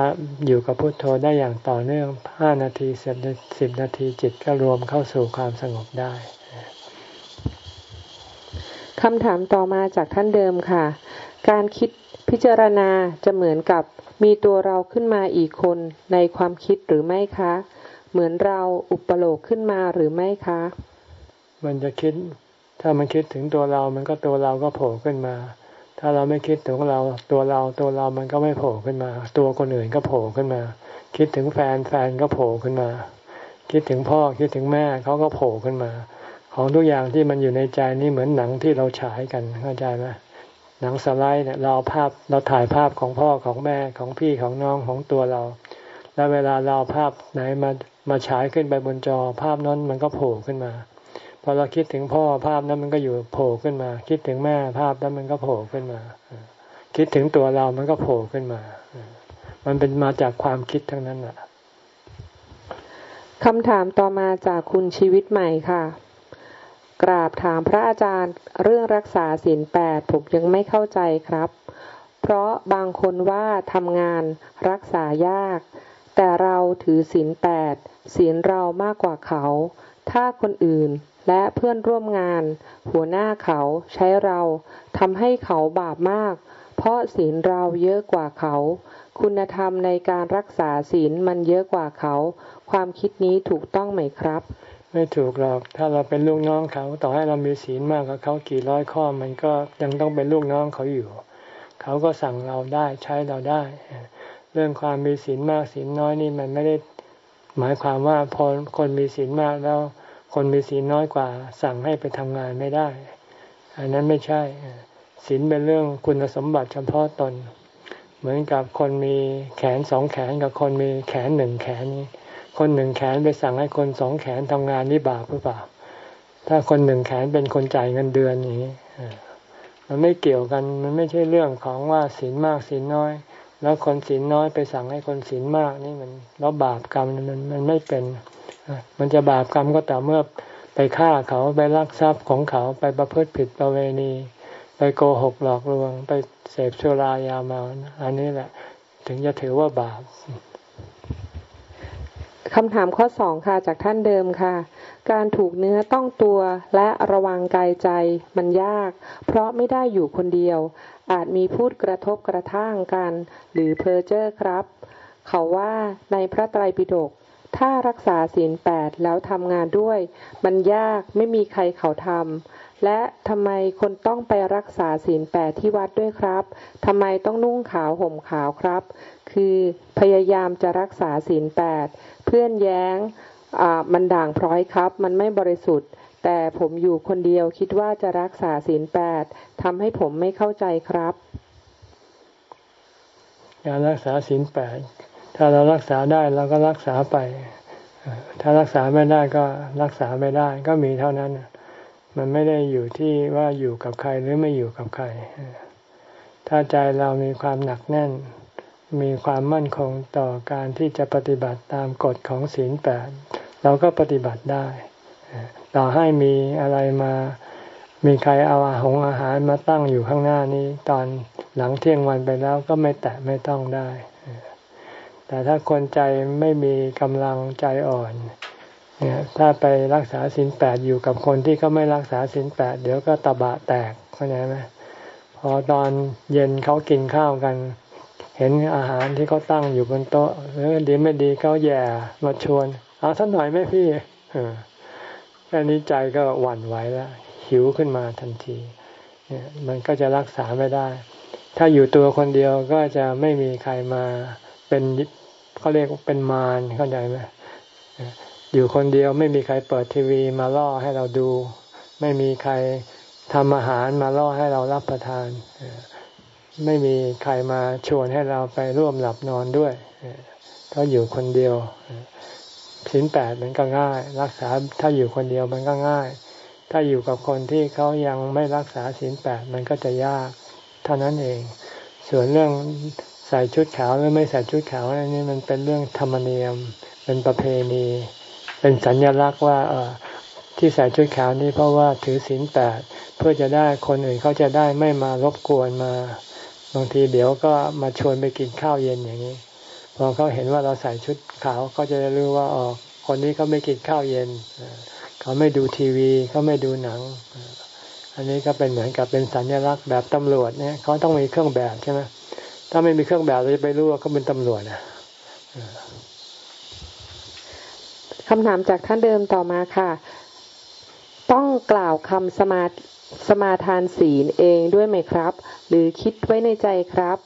อยู่กับพุทโธได้อย่างต่อเนื่องห้านาทีสิบสิบนาทีจิตก็รวมเข้าสู่ความสงบได้คำถามต่อมาจากท่านเดิมค่ะ การคิดพิจารณาจะเหมือนกับมีตัวเราขึ้นมาอีกคนในความคิดหรือไม่คะ เหมือนเราอุปโลกขึ้นมาหรือไม่คะ มันจะคิด ถ้ามันคิดถึงตัวเรา มันก็ตัวเราก็โผล่ขึ้นมา ถ้าเราไม่คิดถึงเราตัวเราตัวเรามันก็ไม่โผล่ขึ้นมา ตัวคนอื่นก็โผล่ขึ้นมา คิดถึงแฟนแฟนก็โผล่ขึ้นมา คิดถึงพ่อคิดถึงแม่เขาก็โผล่ขึ้นมา ของทุกอย่างที่มันอยู่ในใจนี่เหมือนหนังที่เราฉายกันเข้าใจไหมหนังสไลด์เนี่ยเราภาพเราถ่ายภาพของพ่อของแม่ของพี่ของน้องของตัวเรา แล้วเวลาเราภาพไหนมามาฉายขึ้นไปบนจอภาพนั้นมันก็โผล่ขึ้นมา อเราคิดถึงพ่อภาพนั้นมันก็อยู่โผล่ขึ้นมา คิดถึงแม่ภาพนั้นมันก็โผล่ขึ้นมา คิดถึงตัวเรามันก็โผล่ขึ้นมา มันเป็นมาจากความคิดทั้งนั้นแหละคำถามต่อมาจากคุณชีวิตใหม่ค่ะ กราบถามพระอาจารย์เรื่องรักษาศีลแปดผมยังไม่เข้าใจครับ เพราะบางคนว่าทำงานรักษายาก แต่เราถือศีลแปดศีลเรามากกว่าเขา ถ้าคนอื่น และเพื่อนร่วมงาน หัวหน้าเขาใช้เราทำให้เขาบาปมาก เพราะศีลเราเยอะกว่าเขา คุณธรรมในการรักษาศีลมันเยอะกว่าเขา ความคิดนี้ถูกต้องไหมครับ ไม่ถูกหรอก ถ้าเราเป็นลูกน้องเขา ต่อให้เรามีศีลมากกว่าเขากี่ร้อยข้อมันก็ยังต้องเป็นลูกน้องเขาอยู่ เขาก็สั่งเราได้ใช้เราได้ เรื่องความมีศีลมากศีลน้อยนี่มันไม่ได้หมายความว่าพอคนมีศีลมากแล้ว คนมีศีลน้อยกว่า สั่งให้ไปทำงานไม่ได้ อันนั้นไม่ใช่ศีลเป็นเรื่องคุณสมบัติเฉพาะตน เหมือนกับคนมีแขนสองแขนกับคนมีแขนหนึ่งแขน คนหนึ่งแขนไปสั่งให้คนสองแขนทำงานนี่บาปหรือเปล่า ถ้าคนหนึ่งแขนเป็นคนจ่ายเงินเดือนอย่างนี้มันไม่เกี่ยวกัน มันไม่ใช่เรื่องของว่าศีลมากศีลน้อย แล้วคนศีลน้อยไปสั่งให้คนศีลมากนี่มันแล้วบาปกรรมมันมันไม่เป็น มันจะบาปกรรมก็แต่เมื่อไปฆ่าเขาไปลักทรัพย์ของเขาไปประพฤติผิดประเวณี ไปโกหกหลอกลวง ไปเสพชุรายาเมาอันนี้แหละ ถึงจะถือว่าบาปคำถามข้อสองค่ะจากท่านเดิมค่ะ การถูกเนื้อต้องตัวและระวังกายใจมันยาก เพราะไม่ได้อยู่คนเดียว อาจมีพูดกระทบกระทั่งกัน หรือเพอเจอร์ครับ เขาว่าในพระไตรปิฎก ถ้ารักษาศีลแปดแล้วทำงานด้วย มันยากไม่มีใครเขาทำและทำไมคนต้องไปรักษาศีลแปดที่วัดด้วยครับทำไมต้องนุ่งขาวห่มขาวครับ คือพยายามจะรักษาศีลแปดเพื่อนแย้งมันด่างพร้อยครับ มันไม่บริสุทธิ์ แต่ผมอยู่คนเดียวคิดว่าจะรักษาศีลแปดทำให้ผมไม่เข้าใจครับ การรักษาศีลแปด ถ้าเรารักษาได้เราก็รักษาไป ถ้ารักษาไม่ได้ก็รักษาไม่ได้ ก็มีเท่านั้น มันไม่ได้อยู่ที่ว่าอยู่กับใครหรือไม่อยู่กับใคร ถ้าใจเรามีความหนักแน่น มีความมั่นคงต่อการที่จะปฏิบัติตามกฎของศีลแปดเราก็ปฏิบัติได้ ต่อให้มีอะไรมา มีใครเอาอาหงอาหารมาตั้งอยู่ข้างหน้านี้ ตอนหลังเที่ยงวันไปแล้วก็ไม่แตะไม่ต้องได้ แต่ถ้าคนใจไม่มีกำลังใจอ่อนเนี่ยถ้าไปรักษาศีลแปดอยู่กับคนที่เขาไม่รักษาศีลแปดเดี๋ยวก็ตะบะแตกเข้าใจไหมพอตอนเย็นเขากินข้าวกัน เห็นอาหารที่เขาตั้งอยู่บนโต๊ะเออดีไม่ดีเขาแย่มาชวน เอาท่านหน่อยไหมพี่แค่นี้ใจก็หวั่นไหวแล้วหิวขึ้นมาทันทีเนี่ยมันก็จะรักษาไม่ได้ ถ้าอยู่ตัวคนเดียวก็จะไม่มีใครมา เป็นเขาเรียกเป็นมารเข้าใจไหมอยู่คนเดียวไม่มีใครเปิดทีวีมาล่อให้เราดู ไม่มีใครทำอาหารมาล่อให้เรารับประทาน ไม่มีใครมาชวนให้เราไปร่วมหลับนอนด้วยเขาอยู่คนเดียวศีลแปดมันก็ง่าย รักษาถ้าอยู่คนเดียวมันก็ง่าย ถ้าอยู่กับคนที่เขายังไม่รักษาศีลแปดมันก็จะยากเท่านั้นเอง ส่วนเรื่อง ใส่ชุดขาวหรือไม่ใส่ชุดขาวอันนี้มันเป็นเรื่องธรรมเนียม เป็นประเพณี เป็นสัญลักษณ์ว่าเออที่ใส่ชุดขาวนี้เพราะว่าถือศีลแปดเพื่อจะได้คนอื่นเขาจะได้ไม่มารบกวนมาบางทีเดี๋ยวก็มาชวนไปกินข้าวเย็นอย่างนี้พอเขาเห็นว่าเราใส่ชุดขาวเขาจะรู้ว่าอ๋อคนนี้เขาไม่กินข้าวเย็นเขาไม่ดูทีวีเขาไม่ดูหนัง อันนี้ก็เป็นเหมือนกับเป็นสัญลักษณ์แบบตำรวจเนี่ยเขาต้องมีเครื่องแบบใช่ไหม ถ้าไม่มีเครื่องแบบเราจะไปรู้ว่าเขาเป็นตำรวจนะคำถามจากท่านเดิมต่อมาค่ะ ต้องกล่าวคำสมาสมาทานศีลเองด้วยไหมครับ หรือคิดไว้ในใจครับ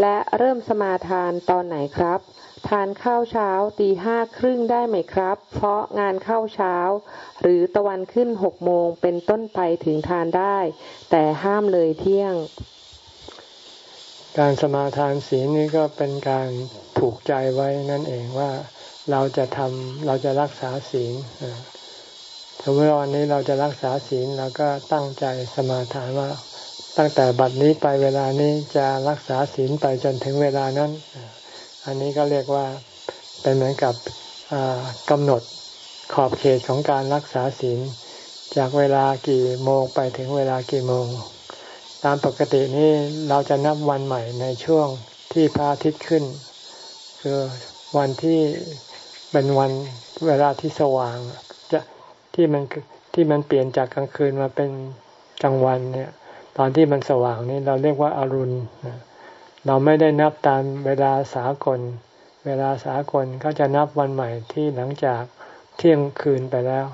และเริ่มสมาทานตอนไหนครับ ทานข้าวเช้าตีห้าครึ่งได้ไหมครับ เพราะงานเข้าเช้า หรือตะวันขึ้นหกโมงเป็นต้นไปถึงทานได้ แต่ห้ามเลยเที่ยง การสมาทานศีลนี้ก็เป็นการผูกใจไว้นั่นเองว่าเราจะทำเราจะรักษาศีลสมมติวันนี้เราจะรักษาศีลเราก็ตั้งใจสมาทานว่า ตั้งแต่บัดนี้ไปเวลานี้จะรักษาศีลไปจนถึงเวลานั้น อันนี้ก็เรียกว่าเป็นเหมือนกับกำหนดขอบเขตของการรักษาศีลจากเวลากี่โมงไปถึงเวลากี่โมง ตามปกตินี่เราจะนับวันใหม่ในช่วงที่พระอาทิตย์ขึ้น คือวันที่เป็นวันเวลาที่สว่างจะที่มันที่มันเปลี่ยนจากกลางคืนมาเป็นกลางวันเนี่ย ตอนที่มันสว่างนี่เราเรียกว่าอารุณเราไม่ได้นับตามเวลาสากล เวลาสากลก็จะนับวันใหม่ที่หลังจากเที่ยงคืนไปแล้ว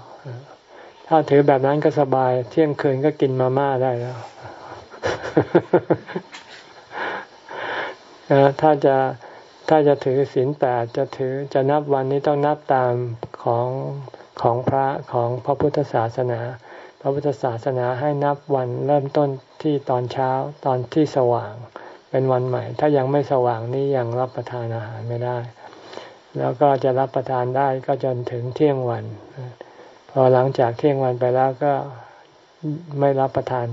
ถ้าถือแบบนั้นก็สบาย เที่ยงคืนก็กินมาม่าได้แล้ว ถ้าจะถ้าจะถือศีลแปดจะถือจะนับวันนี้ต้องนับตามของของพระของพระพุทธศาสนา พระพุทธศาสนาให้นับวันเริ่มต้นที่ตอนเช้าตอนที่สว่างเป็นวันใหม่ ถ้ายังไม่สว่างนี่ยังรับประทานอาหารไม่ได้ แล้วก็จะรับประทานได้ก็จนถึงเที่ยงวัน พอหลังจากเที่ยงวันไปแล้วก็ไม่รับประทาน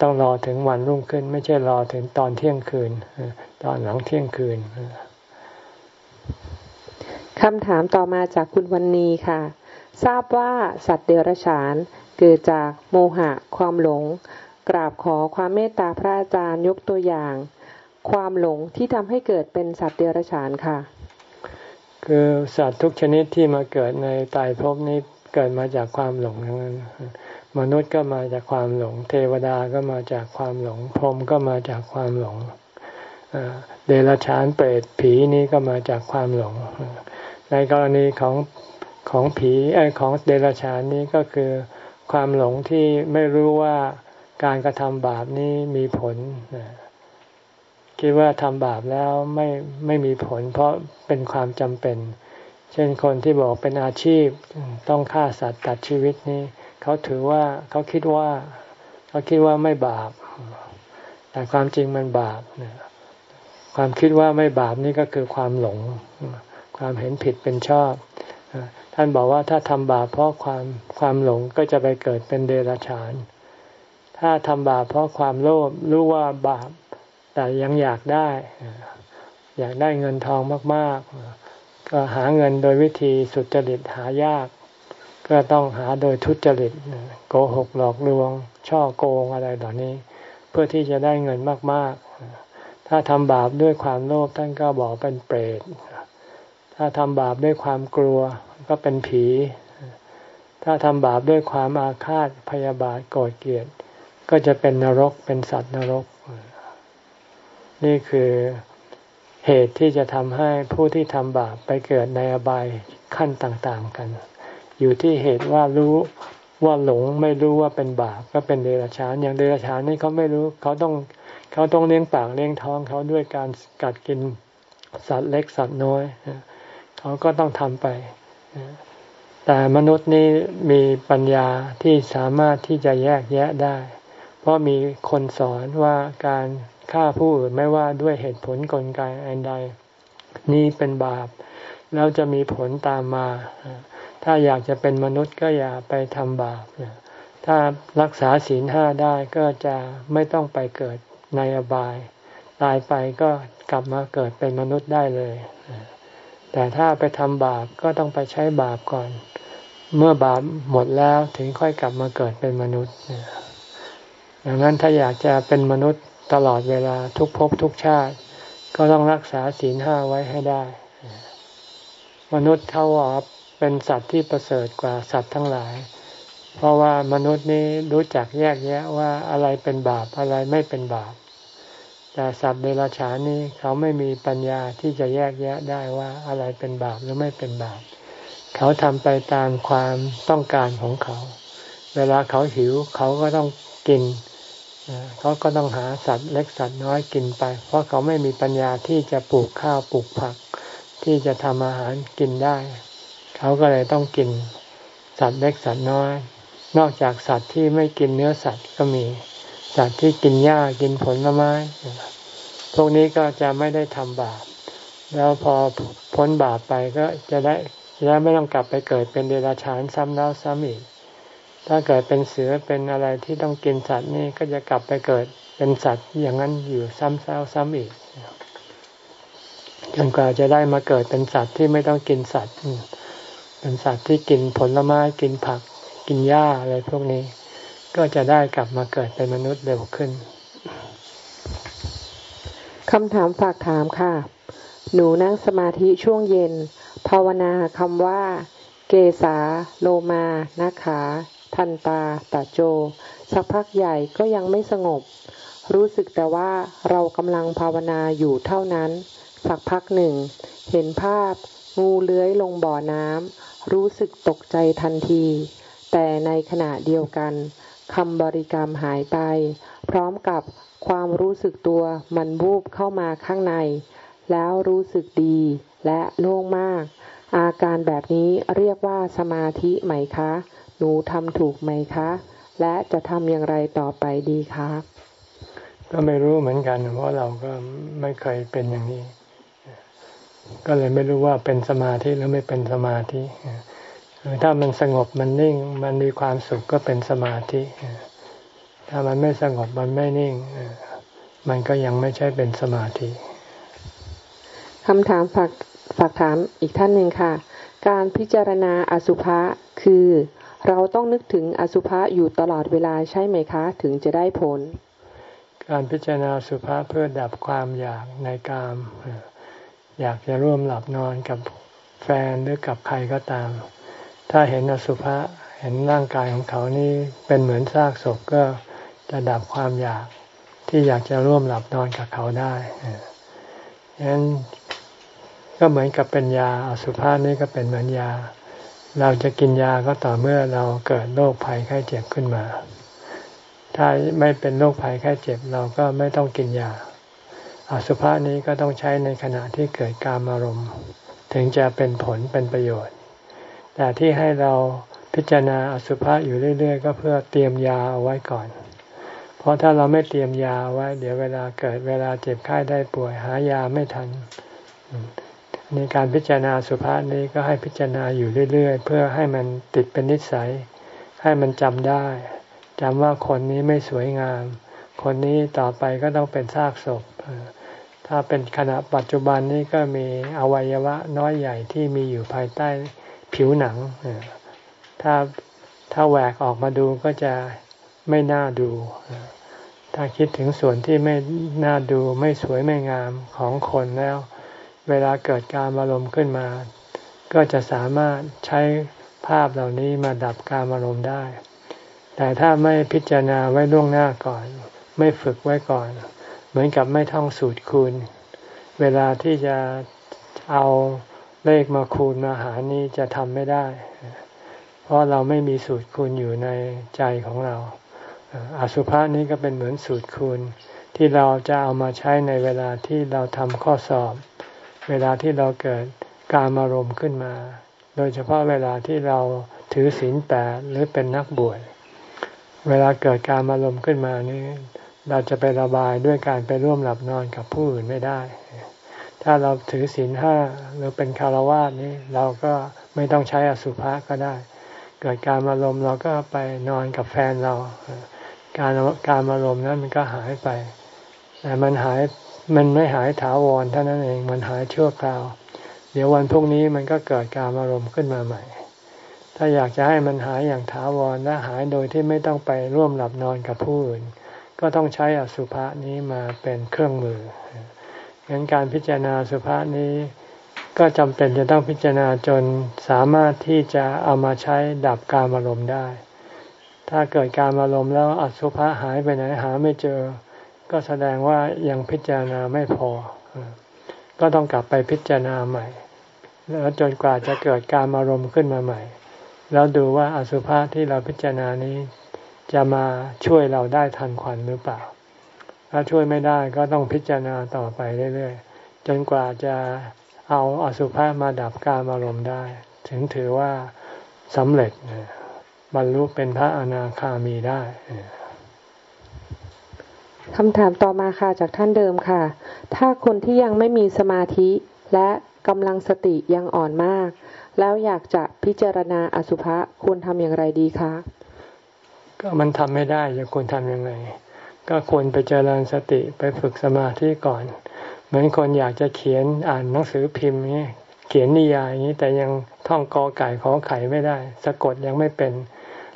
ต้องรอถึงวันรุ่งขึ้น ไม่ใช่รอถึงตอนเที่ยงคืน ตอนหลังเที่ยงคืนคำถามต่อมาจากคุณวันนีค่ะ ทราบว่าสัตว์เดรัจฉานเกิดจากโมหะความหลง กราบขอความเมตตาพระอาจารย์ยกตัวอย่าง ความหลงที่ทำให้เกิดเป็นสัตว์เดรัจฉานค่ะ คือสัตว์ทุกชนิดที่มาเกิดในตายภพนี้เกิดมาจากความหลงทั้งนั้น มนุษย์ก็มาจากความหลง เทวดาก็มาจากความหลง พรหมก็มาจากความหลงเดรัจฉานเปรตผีนี้ก็มาจากความหลง ในกรณีของของผีไอของเดรัจฉานนี้ก็คือความหลงที่ไม่รู้ว่าการกระทำบาปนี้มีผล คิดว่าทำบาปแล้วไม่ไม่มีผล เพราะเป็นความจำเป็น เช่นคนที่บอกเป็นอาชีพต้องฆ่าสัตว์ตัดชีวิตนี้ เขาถือว่าเขาคิดว่าเขาคิดว่าไม่บาป แต่ความจริงมันบาปความคิดว่าไม่บาปนี่ก็คือความหลง ความเห็นผิดเป็นชอบ ท่านบอกว่าถ้าทำบาปเพราะความความหลงก็จะไปเกิดเป็นเดรัจฉาน ถ้าทำบาปเพราะความโลภรู้ว่าบาป แต่ยังอยากได้ อยากได้เงินทองมาก ๆ ก็หาเงินโดยวิธีสุจริตหายาก ก็ต้องหาโดยทุจริตโกหกหลอกลวง ช่อโกงอะไรเหล่านี้ เพื่อที่จะได้เงินมากๆ ถ้าทำบาปด้วยความโลภท่านก็บอกเป็นเปรต ถ้าทำบาปด้วยความกลัวก็เป็นผี ถ้าทำบาปด้วยความอาฆาตพยาบาทโกรธเกลียด ก็จะเป็นนรกเป็นสัตว์นรก นี่คือเหตุที่จะทำให้ผู้ที่ทำบาปไปเกิดในอบายขั้นต่าง ๆ กัน อยู่ที่เหตุว่ารู้ว่าหลงไม่รู้ว่าเป็นบาปก็เป็นเดรัจฉานอย่างเดรัจฉานนี่เขาไม่รู้เขาต้องเขาต้องเลี้ยงปากเลี้ยงท้องเขาด้วยการกัดกินสัตว์เล็กสัตว์น้อยเขาก็ต้องทำไป แต่มนุษย์นี้มีปัญญาที่สามารถที่จะแยกแยะได้ เพราะมีคนสอนว่าการฆ่าผู้อื่นไม่ว่าด้วยเหตุผลกลไกอันใด นี้เป็นบาป แล้วจะมีผลตามมา ถ้าอยากจะเป็นมนุษย์ก็อย่าไปทำบาปถ้ารักษาศีลห้าได้ก็จะไม่ต้องไปเกิดในอบาย ตายไปก็กลับมาเกิดเป็นมนุษย์ได้เลย แต่ถ้าไปทำบาปก็ต้องไปใช้บาปก่อน เมื่อบาปหมดแล้วถึงค่อยกลับมาเกิดเป็นมนุษย์ดังนั้นถ้าอยากจะเป็นมนุษย์ตลอดเวลาทุกภพทุกชาติ ก็ต้องรักษาศีลห้าไว้ให้ได้ มนุษย์เท่าว่า เป็นสัตว์ที่ประเสริฐกว่าสัตว์ทั้งหลาย เพราะว่ามนุษย์นี้รู้จักแยกแยะว่าอะไรเป็นบาปอะไรไม่เป็นบาป แต่สัตว์เดรัจฉานนี้เขาไม่มีปัญญาที่จะแยกแยะได้ว่าอะไรเป็นบาปหรือไม่เป็นบาป เขาทำไปตามความต้องการของเขา เวลาเขาหิวเขาก็ต้องกินเขาก็ต้องหาสัตว์เล็กสัตว์น้อยกินไป เพราะเขาไม่มีปัญญาที่จะปลูกข้าวปลูกผัก ที่จะทำอาหารกินได้ เขาก็เลยต้องกินสัตว์เล็กสัตว์น้อย นอกจากสัตว์ที่ไม่กินเนื้อสัตว์ก็มี สัตว์ที่กินหญ้ากินผลไม้ พวกนี้ก็จะไม่ได้ทำบาป แล้วพอพ้นบาปไปก็จะได้จะได้ไม่ต้องกลับไปเกิดเป็นเดรัจฉานซ้ำแล้วซ้ำอีก ถ้าเกิดเป็นเสือเป็นอะไรที่ต้องกินสัตว์นี่ก็จะกลับไปเกิดเป็นสัตว์อย่างนั้นอยู่ซ้ำแล้วซ้ำอีกจนกว่าจะได้มาเกิดเป็นสัตว์ที่ไม่ต้องกินสัตว์ เป็นสัตว์ที่กินผลไม้กินผัก กินหญ้าอะไรพวกนี้ ก็จะได้กลับมาเกิดเป็นมนุษย์เร็วขึ้นคำถามฝากถามค่ะ หนูนั่งสมาธิช่วงเย็น ภาวนาคำว่า เกษาโลมานาขา ทันตาตาโจ สักพักใหญ่ก็ยังไม่สงบ รู้สึกแต่ว่าเรากำลังภาวนาอยู่เท่านั้น สักพักหนึ่ง เห็นภาพ งูเลื้อยลงบ่อน้ำ รู้สึกตกใจทันที แต่ในขณะเดียวกันคำบริกรรมหายไป พร้อมกับความรู้สึกตัวมันวูบเข้ามาข้างใน แล้วรู้สึกดีและโล่งมาก อาการแบบนี้เรียกว่าสมาธิไหมคะ หนูทำถูกไหมคะ และจะทำอย่างไรต่อไปดีครับก็ไม่รู้เหมือนกัน เพราะเราก็ไม่เคยเป็นอย่างนี้ ก็เลยไม่รู้ว่าเป็นสมาธิหรือไม่เป็นสมาธิถ้ามันสงบมันนิ่ง มันมีความสุขก็เป็นสมาธิ ถ้ามันไม่สงบมันไม่นิ่ง มันก็ยังไม่ใช่เป็นสมาธิคำถามฝากฝากถามอีกท่านหนึ่งค่ะ การพิจารณาอสุภะคือ เราต้องนึกถึงอสุภะอยู่ตลอดเวลาใช่ไหมคะ ถึงจะได้ผล การพิจารณาสุภาเพื่อดับความอยากในกาม อยากจะร่วมหลับนอนกับแฟนหรือกับใครก็ตาม ถ้าเห็นอสุภะเห็นร่างกายของเขานี่เป็นเหมือนซากศพก็จะดับความอยากที่อยากจะร่วมหลับนอนกับเขาได้ฉะนั้นก็เหมือนกับเป็นยาอสุภะนี่ก็เป็นเหมือนยา เราจะกินยาก็ต่อเมื่อเราเกิดโรคภัยไข้เจ็บขึ้นมา ถ้าไม่เป็นโรคภัยไข้เจ็บเราก็ไม่ต้องกินยา อสุภะนี้ก็ต้องใช้ในขณะที่เกิดการอารมณ์ถึงจะเป็นผลเป็นประโยชน์ แต่ที่ให้เราพิจารณาอสุภะอยู่เรื่อย ๆ ก็เพื่อเตรียมยาเอาไว้ก่อน เพราะถ้าเราไม่เตรียมยาไว้ เดี๋ยวเวลาเกิดเวลาเจ็บไข้ได้ป่วยหายาไม่ทันในการพิจารณาสุภาษนี้ก็ให้พิจารณาอยู่เรื่อย ๆ เพื่อให้มันติดเป็นนิสัย ให้มันจำได้จำว่าคนนี้ไม่สวยงาม คนนี้ต่อไปก็ต้องเป็นซากศพ ถ้าเป็นขณะปัจจุบันนี้ก็มีอวัยวะน้อยใหญ่ที่มีอยู่ภายใต้ผิวหนัง ถ้าถ้าแหวกออกมาดูก็จะไม่น่าดู ถ้าคิดถึงส่วนที่ไม่น่าดูไม่สวยไม่งามของคนแล้ว เวลาเกิดการอารมณ์ขึ้นมา ก็จะสามารถใช้ภาพเหล่านี้มาดับการอารมณ์ได้ แต่ถ้าไม่พิจารณาไว้ล่วงหน้าก่อน ไม่ฝึกไว้ก่อน เหมือนกับไม่ท่องสูตรคูณ เวลาที่จะเอาเลขมาคูณมาหารนี้จะทำไม่ได้ เพราะเราไม่มีสูตรคูณอยู่ในใจของเรา อสุภะนี้ก็เป็นเหมือนสูตรคูณ ที่เราจะเอามาใช้ในเวลาที่เราทำข้อสอบ เวลาที่เราเกิดการอารมขึ้นมา โดยเฉพาะเวลาที่เราถือศีลแปดหรือเป็นนักบวชเวลาเกิดการอารมณ์ขึ้นมานี่ เราจะไประบายด้วยการไปร่วมหลับนอนกับผู้อื่นไม่ได้ ถ้าเราถือศีลห้าหรือเป็นคารวะนี้เราก็ไม่ต้องใช้อสุภะก็ได้ เกิดการอารมณ์เราก็ไปนอนกับแฟนเรา การการอารมณ์นั้นมันก็หายไป แต่มันหายมันไม่หายถาวรเท่านั้นเองมันหายชั่วคราว เดี๋ยววันพรุ่งนี้มันก็เกิดการอารมณ์ขึ้นมาใหม่ ถ้าอยากจะให้มันหายอย่างถาวรและหายโดยที่ไม่ต้องไปร่วมหลับนอนกับผู้อื่น ก็ต้องใช้อสุภะนี้มาเป็นเครื่องมืองั้นการพิจารณาสุภาษนี้ก็จำเป็นจะต้องพิจารณาจนสามารถที่จะเอามาใช้ดับการอารมณ์ได้ ถ้าเกิดการอารมณ์แล้วอสุภะหายไปไหนหาไม่เจอ ก็แสดงว่ายังพิจารณาไม่พอ ก็ต้องกลับไปพิจารณาใหม่ แล้วจนกว่าจะเกิดการอารมณ์ขึ้นมาใหม่ แล้วดูว่าอสุภะที่เราพิจารณานี้ จะมาช่วยเราได้ทันควันหรือเปล่า ถ้าช่วยไม่ได้ก็ต้องพิจารณาต่อไปเรื่อยๆ จนกว่าจะเอาอสุภะมาดับการอารมณ์ได้ ถึงถือว่าสำเร็จบรรลุเป็นพระอนาคามีได้คำถามต่อมาค่ะจากท่านเดิมค่ะ ถ้าคนที่ยังไม่มีสมาธิและกำลังสติยังอ่อนมาก แล้วอยากจะพิจารณาอสุภะควรทำอย่างไรดีคะ ก็มันทำไม่ได้จะควรทำยังไง ก็ควรไปเจริญสติไปฝึกสมาธิก่อน เหมือนคนอยากจะเขียนอ่านหนังสือพิมพ์นี้เขียนนิยายนี้แต่ยังท่องกอไก่ขอไข่ไม่ได้ สะกดยังไม่เป็น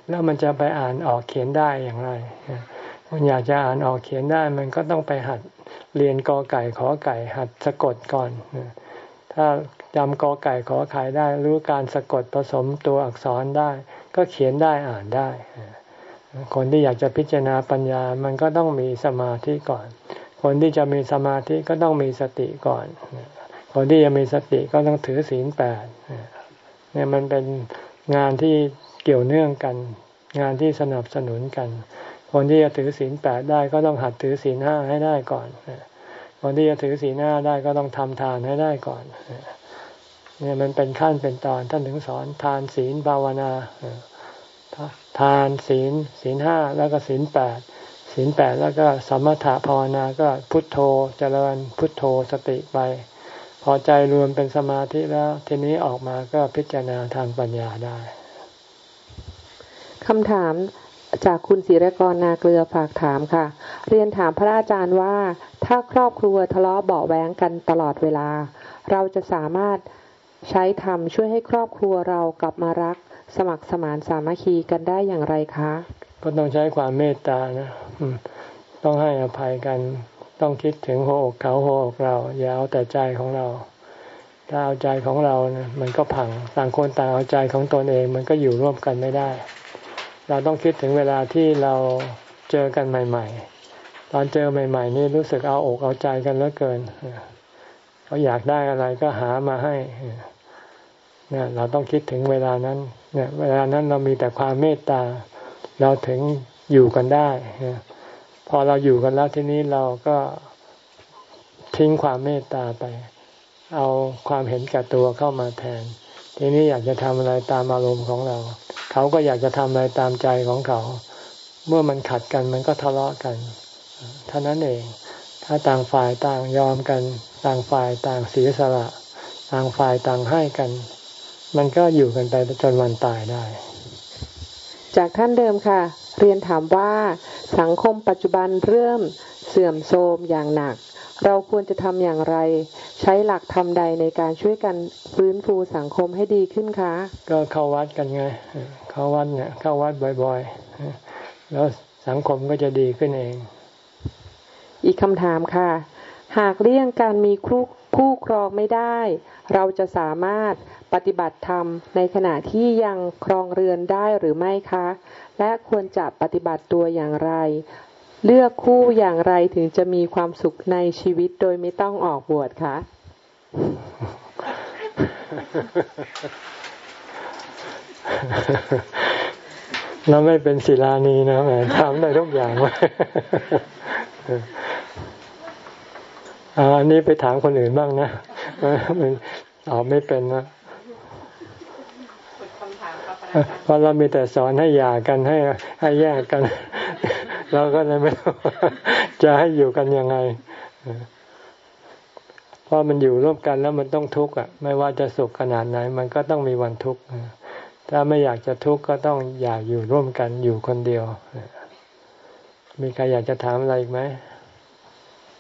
แล้วมันจะไปอ่านออกเขียนได้อย่างไรมันอยากจะอ่านออกเขียนได้มันก็ต้องไปหัดเรียนกอไก่ขอไก่ หัดสะกดก่อน ถ้าจำกอไก่ขอไข่ได้ รู้การสะกดผสมตัวอักษรได้ ก็เขียนได้อ่านได้ คนที่อยากจะพิจารณาปัญญา มันก็ต้องมีสมาธิก่อน คนที่จะมีสมาธิก็ต้องมีสติก่อน คนที่จะมีสติก็ต้องถือศีลแปดเนี่ยมันเป็นงานที่เกี่ยวเนื่องกัน งานที่สนับสนุนกัน คนที่จะถือศีลแปดได้ก็ต้องหัดถือศีลห้าให้ได้ก่อน คนที่จะถือศีลห้าได้ก็ต้องทำทานให้ได้ก่อนเนี่ยมันเป็นขั้นเป็นตอนท่านถึงสอนทานศีลภาวนา ทานศีลศีลห้าแล้วก็ศีลแปดศีลแปดแล้วก็สมถะภาวนาก็พุทโธเจริญพุทโธสติไป พอใจรวมเป็นสมาธิแล้วทีนี้ออกมาก็พิจารณาทางปัญญาได้คำถามจากคุณศิรกรนาเกลือฝากถามค่ะ เรียนถามพระอาจารย์ว่า ถ้าครอบครัวทะเลาะเบาแวงกันตลอดเวลา เราจะสามารถใช้ธรรมช่วยให้ครอบครัวเรากลับมารัก สมัครสมานสามัคคีกันได้อย่างไรคะ ก็ต้องใช้ความเมตตานะต้องให้อภัยกัน ต้องคิดถึงหัวอกเขาหัวอกเรา อย่าเอาแต่ใจของเรา ถ้าเอาใจของเรานะมันก็พังต่างคนต่างเอาใจของตนเอง มันก็อยู่ร่วมกันไม่ได้ เราต้องคิดถึงเวลาที่เราเจอกันใหม่ ๆ ตอนเจอใหม่ ๆ นี่รู้สึกเอาอกเอาใจกันเหลือเกินเขาอยากได้อะไรก็หามาให้เนี่ยเราต้องคิดถึงเวลานั้น เนี่ยเวลานั้นเรามีแต่ความเมตตา เราถึงอยู่กันได้พอเราอยู่กันแล้วทีนี้เราก็ทิ้งความเมตตาไป เอาความเห็นแก่ตัวเข้ามาแทน ทีนี้อยากจะทำอะไรตามอารมณ์ของเรา เขาก็อยากจะทำอะไรตามใจของเขา เมื่อมันขัดกันมันก็ทะเลาะกันเท่านั้นเอง ถ้าต่างฝ่ายต่างยอมกัน ต่างฝ่ายต่างเสียสละ ต่างฝ่ายต่างให้กัน มันก็อยู่กันไปจนวันตายได้ จากท่านเดิมค่ะ เรียนถามว่าสังคมปัจจุบันเริ่มเสื่อมโทรมอย่างหนัก เราควรจะทำอย่างไร ใช้หลักทำใดในการช่วยกันฟื้นฟูสังคมให้ดีขึ้นคะ ก็เข้าวัดกันไง เข้าวัดเนี่ยเข้าวัดบ่อยๆ แล้วสังคมก็จะดีขึ้นเอง อีกคำถามค่ะ หากเลี่ยงการมีคู่คู่ครองไม่ได้ เราจะสามารถ ปฏิบัติธรรมในขณะที่ยังครองเรือนได้หรือไม่คะ และควรจะปฏิบัติตัวอย่างไร เลือกคู่อย่างไรถึงจะมีความสุขในชีวิตโดยไม่ต้องออกบวชคะ เราไม่เป็นศิลานีนะแหมทำได้ทุกอย่างว่าอันนี้ไปถามคนอื่นบ้างนะตอบไม่เป็นนะ เพราะเรามีแต่สอนให้หย่ากันให้ให้แยกกัน เราก็เลยไม่รู้จะให้อยู่กันยังไงเพราะมันอยู่ร่วมกันแล้วมันต้องทุกข์อะ ไม่ว่าจะสุขขนาดไหน มันก็ต้องมีวันทุกข์ถ้าไม่อยากจะทุกข์ก็ต้องอยากอยู่ร่วมกันอยู่คนเดียว มีใครอยากจะถามอะไรอีกไหม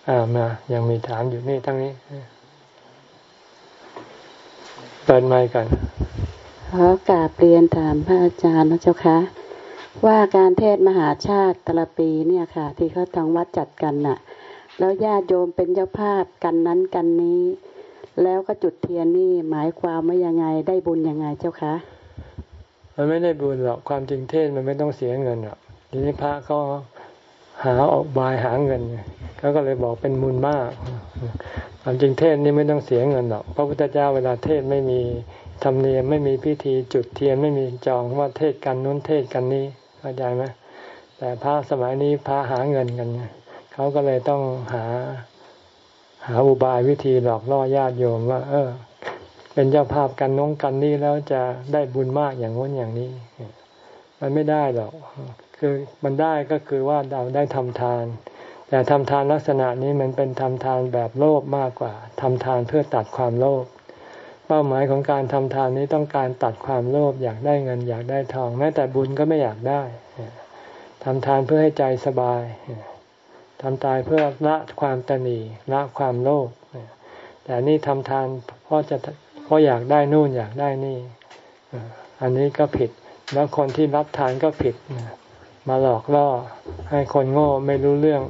อ่ามา ยังมีถามอยู่นี่ทั้งนี้ เปิดไมค์กัน ขอกราบเรียนถามพระอาจารย์นะเจ้าคะว่าการเทศมหาชาติตละปีเนี่ยค่ะ ที่เขาทางวัดจัดกันน่ะ แล้วญาติโยมเป็นเจ้าภาพกันนั้นกันนี้ แล้วก็จุดเทียนนี่หมายความว่ายังไงได้บุญยังไงเจ้าคะมันไม่ได้บุญหรอกความจริงเทศมันไม่ต้องเสียเงินหรอกทีนี้พระเขาหาออกบายหาเงินเขาก็เลยบอกเป็นบุญมากความจริงเทศนี่ไม่ต้องเสียเงินหรอกพระพุทธเจ้าเวลาเทศไม่มี ธรรมเนียมไม่มีพิธีจุดเทียนไม่มีจองว่าเทศกันนู้นเทศกันนี้เข้าใจไหมแต่พระสมัยนี้พระหาเงินกันเขาก็เลยต้องหาหาอุบายวิธีหลอกล่อญาติโยมว่า เออ เป็นเจ้าภาพกันน้องกันนี้แล้วจะได้บุญมากอย่างนู้นอย่างนี้ มันไม่ได้หรอก คือมันได้ก็คือว่าเราได้ทำทาน แต่ทำทานลักษณะนี้มันเป็นทำทานแบบโลภมากกว่าทำทานเพื่อตัดความโลภ เป้าหมายของการทำทานนี้ต้องการตัดความโลภอยากได้เงินอยากได้ทอง แม้แต่บุญก็ไม่อยากได้ทำทานเพื่อให้ใจสบายทำตายเพื่อละความตนีละความโลภแต่นี่ทำทานเพราะจะเพราะอยากได้นู่นอยากได้นี่อันนี้ก็ผิดแล้วคนที่รับทานก็ผิดมาหลอกล่อให้คนโง่ไม่รู้เรื่อง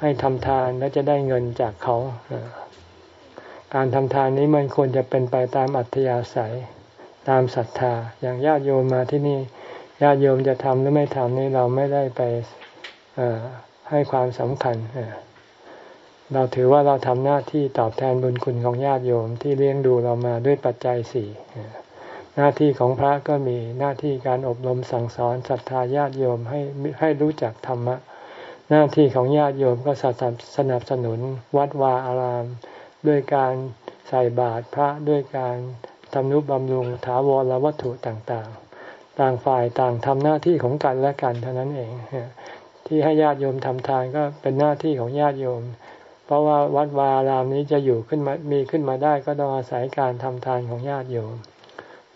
ให้ทำทานแล้วจะได้เงินจากเขา การทำทานนี้มันควรจะเป็นไปตามอัธยาศัย ตามศรัทธา อย่างญาติโยมมาที่นี่ญาติโยมจะทำหรือไม่ทำนี่เราไม่ได้ไปให้ความสำคัญ เราถือว่าเราทำหน้าที่ตอบแทนบุญคุณของญาติโยมที่เลี้ยงดูเรามาด้วยปัจจัยสี่หน้าที่ของพระก็มีหน้าที่การอบรมสั่งสอนศรัทธาญาติโยมให้ให้รู้จักธรรมะ หน้าที่ของญาติโยมก็สนับสนุนวัดวาอาราม ด้วยการใส่บาตรพระด้วยการทำนุบำรุงถาวรวัตถุต่างๆ ต่างฝ่ายต่างทำหน้าที่ของกันและกันเท่านั้นเอง ที่ให้ญาติโยมทำทานก็เป็นหน้าที่ของญาติโยม เพราะว่าวัดวารามนี้จะอยู่ขึ้นมามีขึ้นมาได้ก็ต้องอาศัยการทำทานของญาติโยม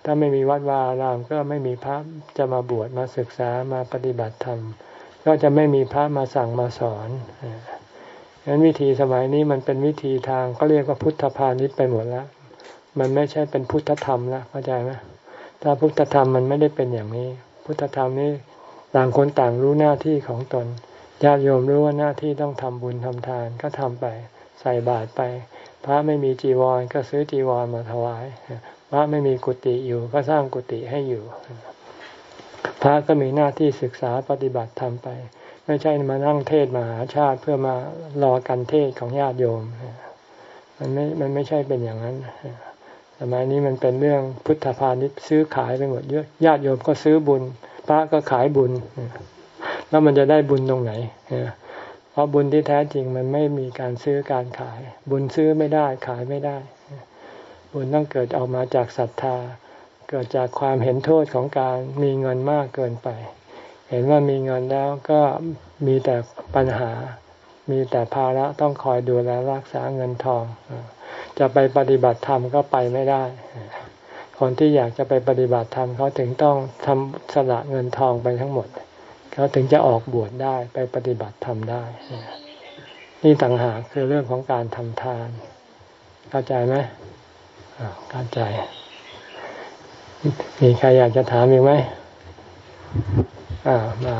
ถ้าไม่มีวัดวารามก็ไม่มีพระจะมาบวชมาศึกษามาปฏิบัติธรรม ก็จะไม่มีพระมาสั่งมาสอน ฉะนั้นวิธีสมัยนี้มันเป็นวิธีทางก็เรียกว่าพุทธพาณิชย์ไปหมดแล้ว มันไม่ใช่เป็นพุทธธรรมแล้วเข้าใจไหมถ้าพุทธธรรมมันไม่ได้เป็นอย่างนี้ พุทธธรรมนี้ต่างคนต่างรู้หน้าที่ของตนญาติโยมรู้ว่าหน้าที่ต้องทำบุญทำทานก็ทำไปใส่บาตรไป พระไม่มีจีวรก็ซื้อจีวรมาถวาย พระไม่มีกุฏิอยู่ก็สร้างกุฏิให้อยู่ พระก็มีหน้าที่ศึกษาปฏิบัติทำไป ไม่ใช่มานั่งเทศมหาชาติเพื่อมารอกันเทศของญาติโยม มันไม่ มันไม่ใช่เป็นอย่างนั้นสมัยนี้มันเป็นเรื่องพุทธพาณิชย์ซื้อขายไปหมดเยอะญาติโยมก็ซื้อบุญพระก็ขายบุญ แล้วมันจะได้บุญตรงไหนเพราะบุญที่แท้จริงมันไม่มีการซื้อการขาย บุญซื้อไม่ได้ขายไม่ได้ บุญต้องเกิดออกมาจากศรัทธา เกิดจากความเห็นโทษของการมีเงินมากเกินไป เห็นว่ามีเงินแล้วก็มีแต่ปัญหา มีแต่ภาระต้องคอยดูแลรักษาเงินทอง จะไปปฏิบัติธรรมก็ไปไม่ได้ คนที่อยากจะไปปฏิบัติธรรมเขาถึงต้องทำสละเงินทองไปทั้งหมด เขาถึงจะออกบวชได้ไปปฏิบัติธรรมได้ นี่ต่างหากคือเรื่องของการทำทาน เข้าใจไหมเข้าใจ มีใครอยากจะถามอีกไหม อ่ามา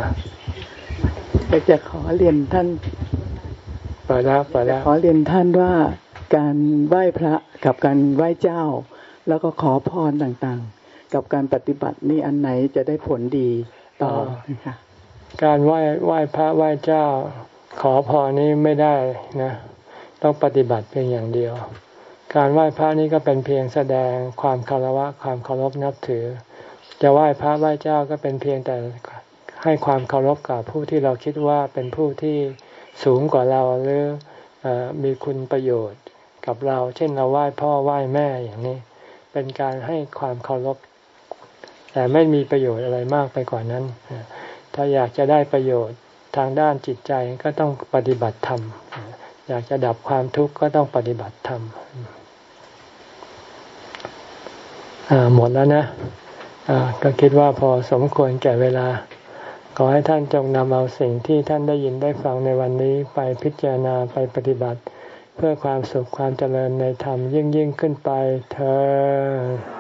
จะขอเรียนท่านเปิดแล้วเปิดแล้วขอเรียนท่านว่าการไหว้พระกับการไหว้เจ้า แล้วก็ขอพรต่างๆ กับการปฏิบัตินี่อันไหนจะได้ผลดีต่อคะการไหว้ไหว้พระไหว้เจ้า ขอพรนี้ไม่ได้นะ ต้องปฏิบัติเพียงอย่างเดียว การไหว้พระนี้ก็เป็นเพียงแสดงความคารวะความเคารพนับถือ จะไหว้พระไหว้เจ้าก็เป็นเพียงแต่ ให้ความเคารพกับผู้ที่เราคิดว่าเป็นผู้ที่สูงกว่าเราหรืออมีคุณประโยชน์กับเรา เช่นเราไหว้พ่อไหว้แม่อย่างนี้ เป็นการให้ความเคารพ แต่ไม่มีประโยชน์อะไรมากไปกว่านั้น ถ้าอยากจะได้ประโยชน์ทางด้านจิตใจก็ต้องปฏิบัติธรรม อยากจะดับความทุกข์ก็ต้องปฏิบัติธรรมหมดแล้วนะก็คิดว่าพอสมควรแก่เวลา ขอให้ท่านจงนำเอาสิ่งที่ท่านได้ยินได้ฟังในวันนี้ไปพิจารณาไปปฏิบัติ เพื่อความสุขความเจริญในธรรมยิ่งยิ่งขึ้นไปเธอ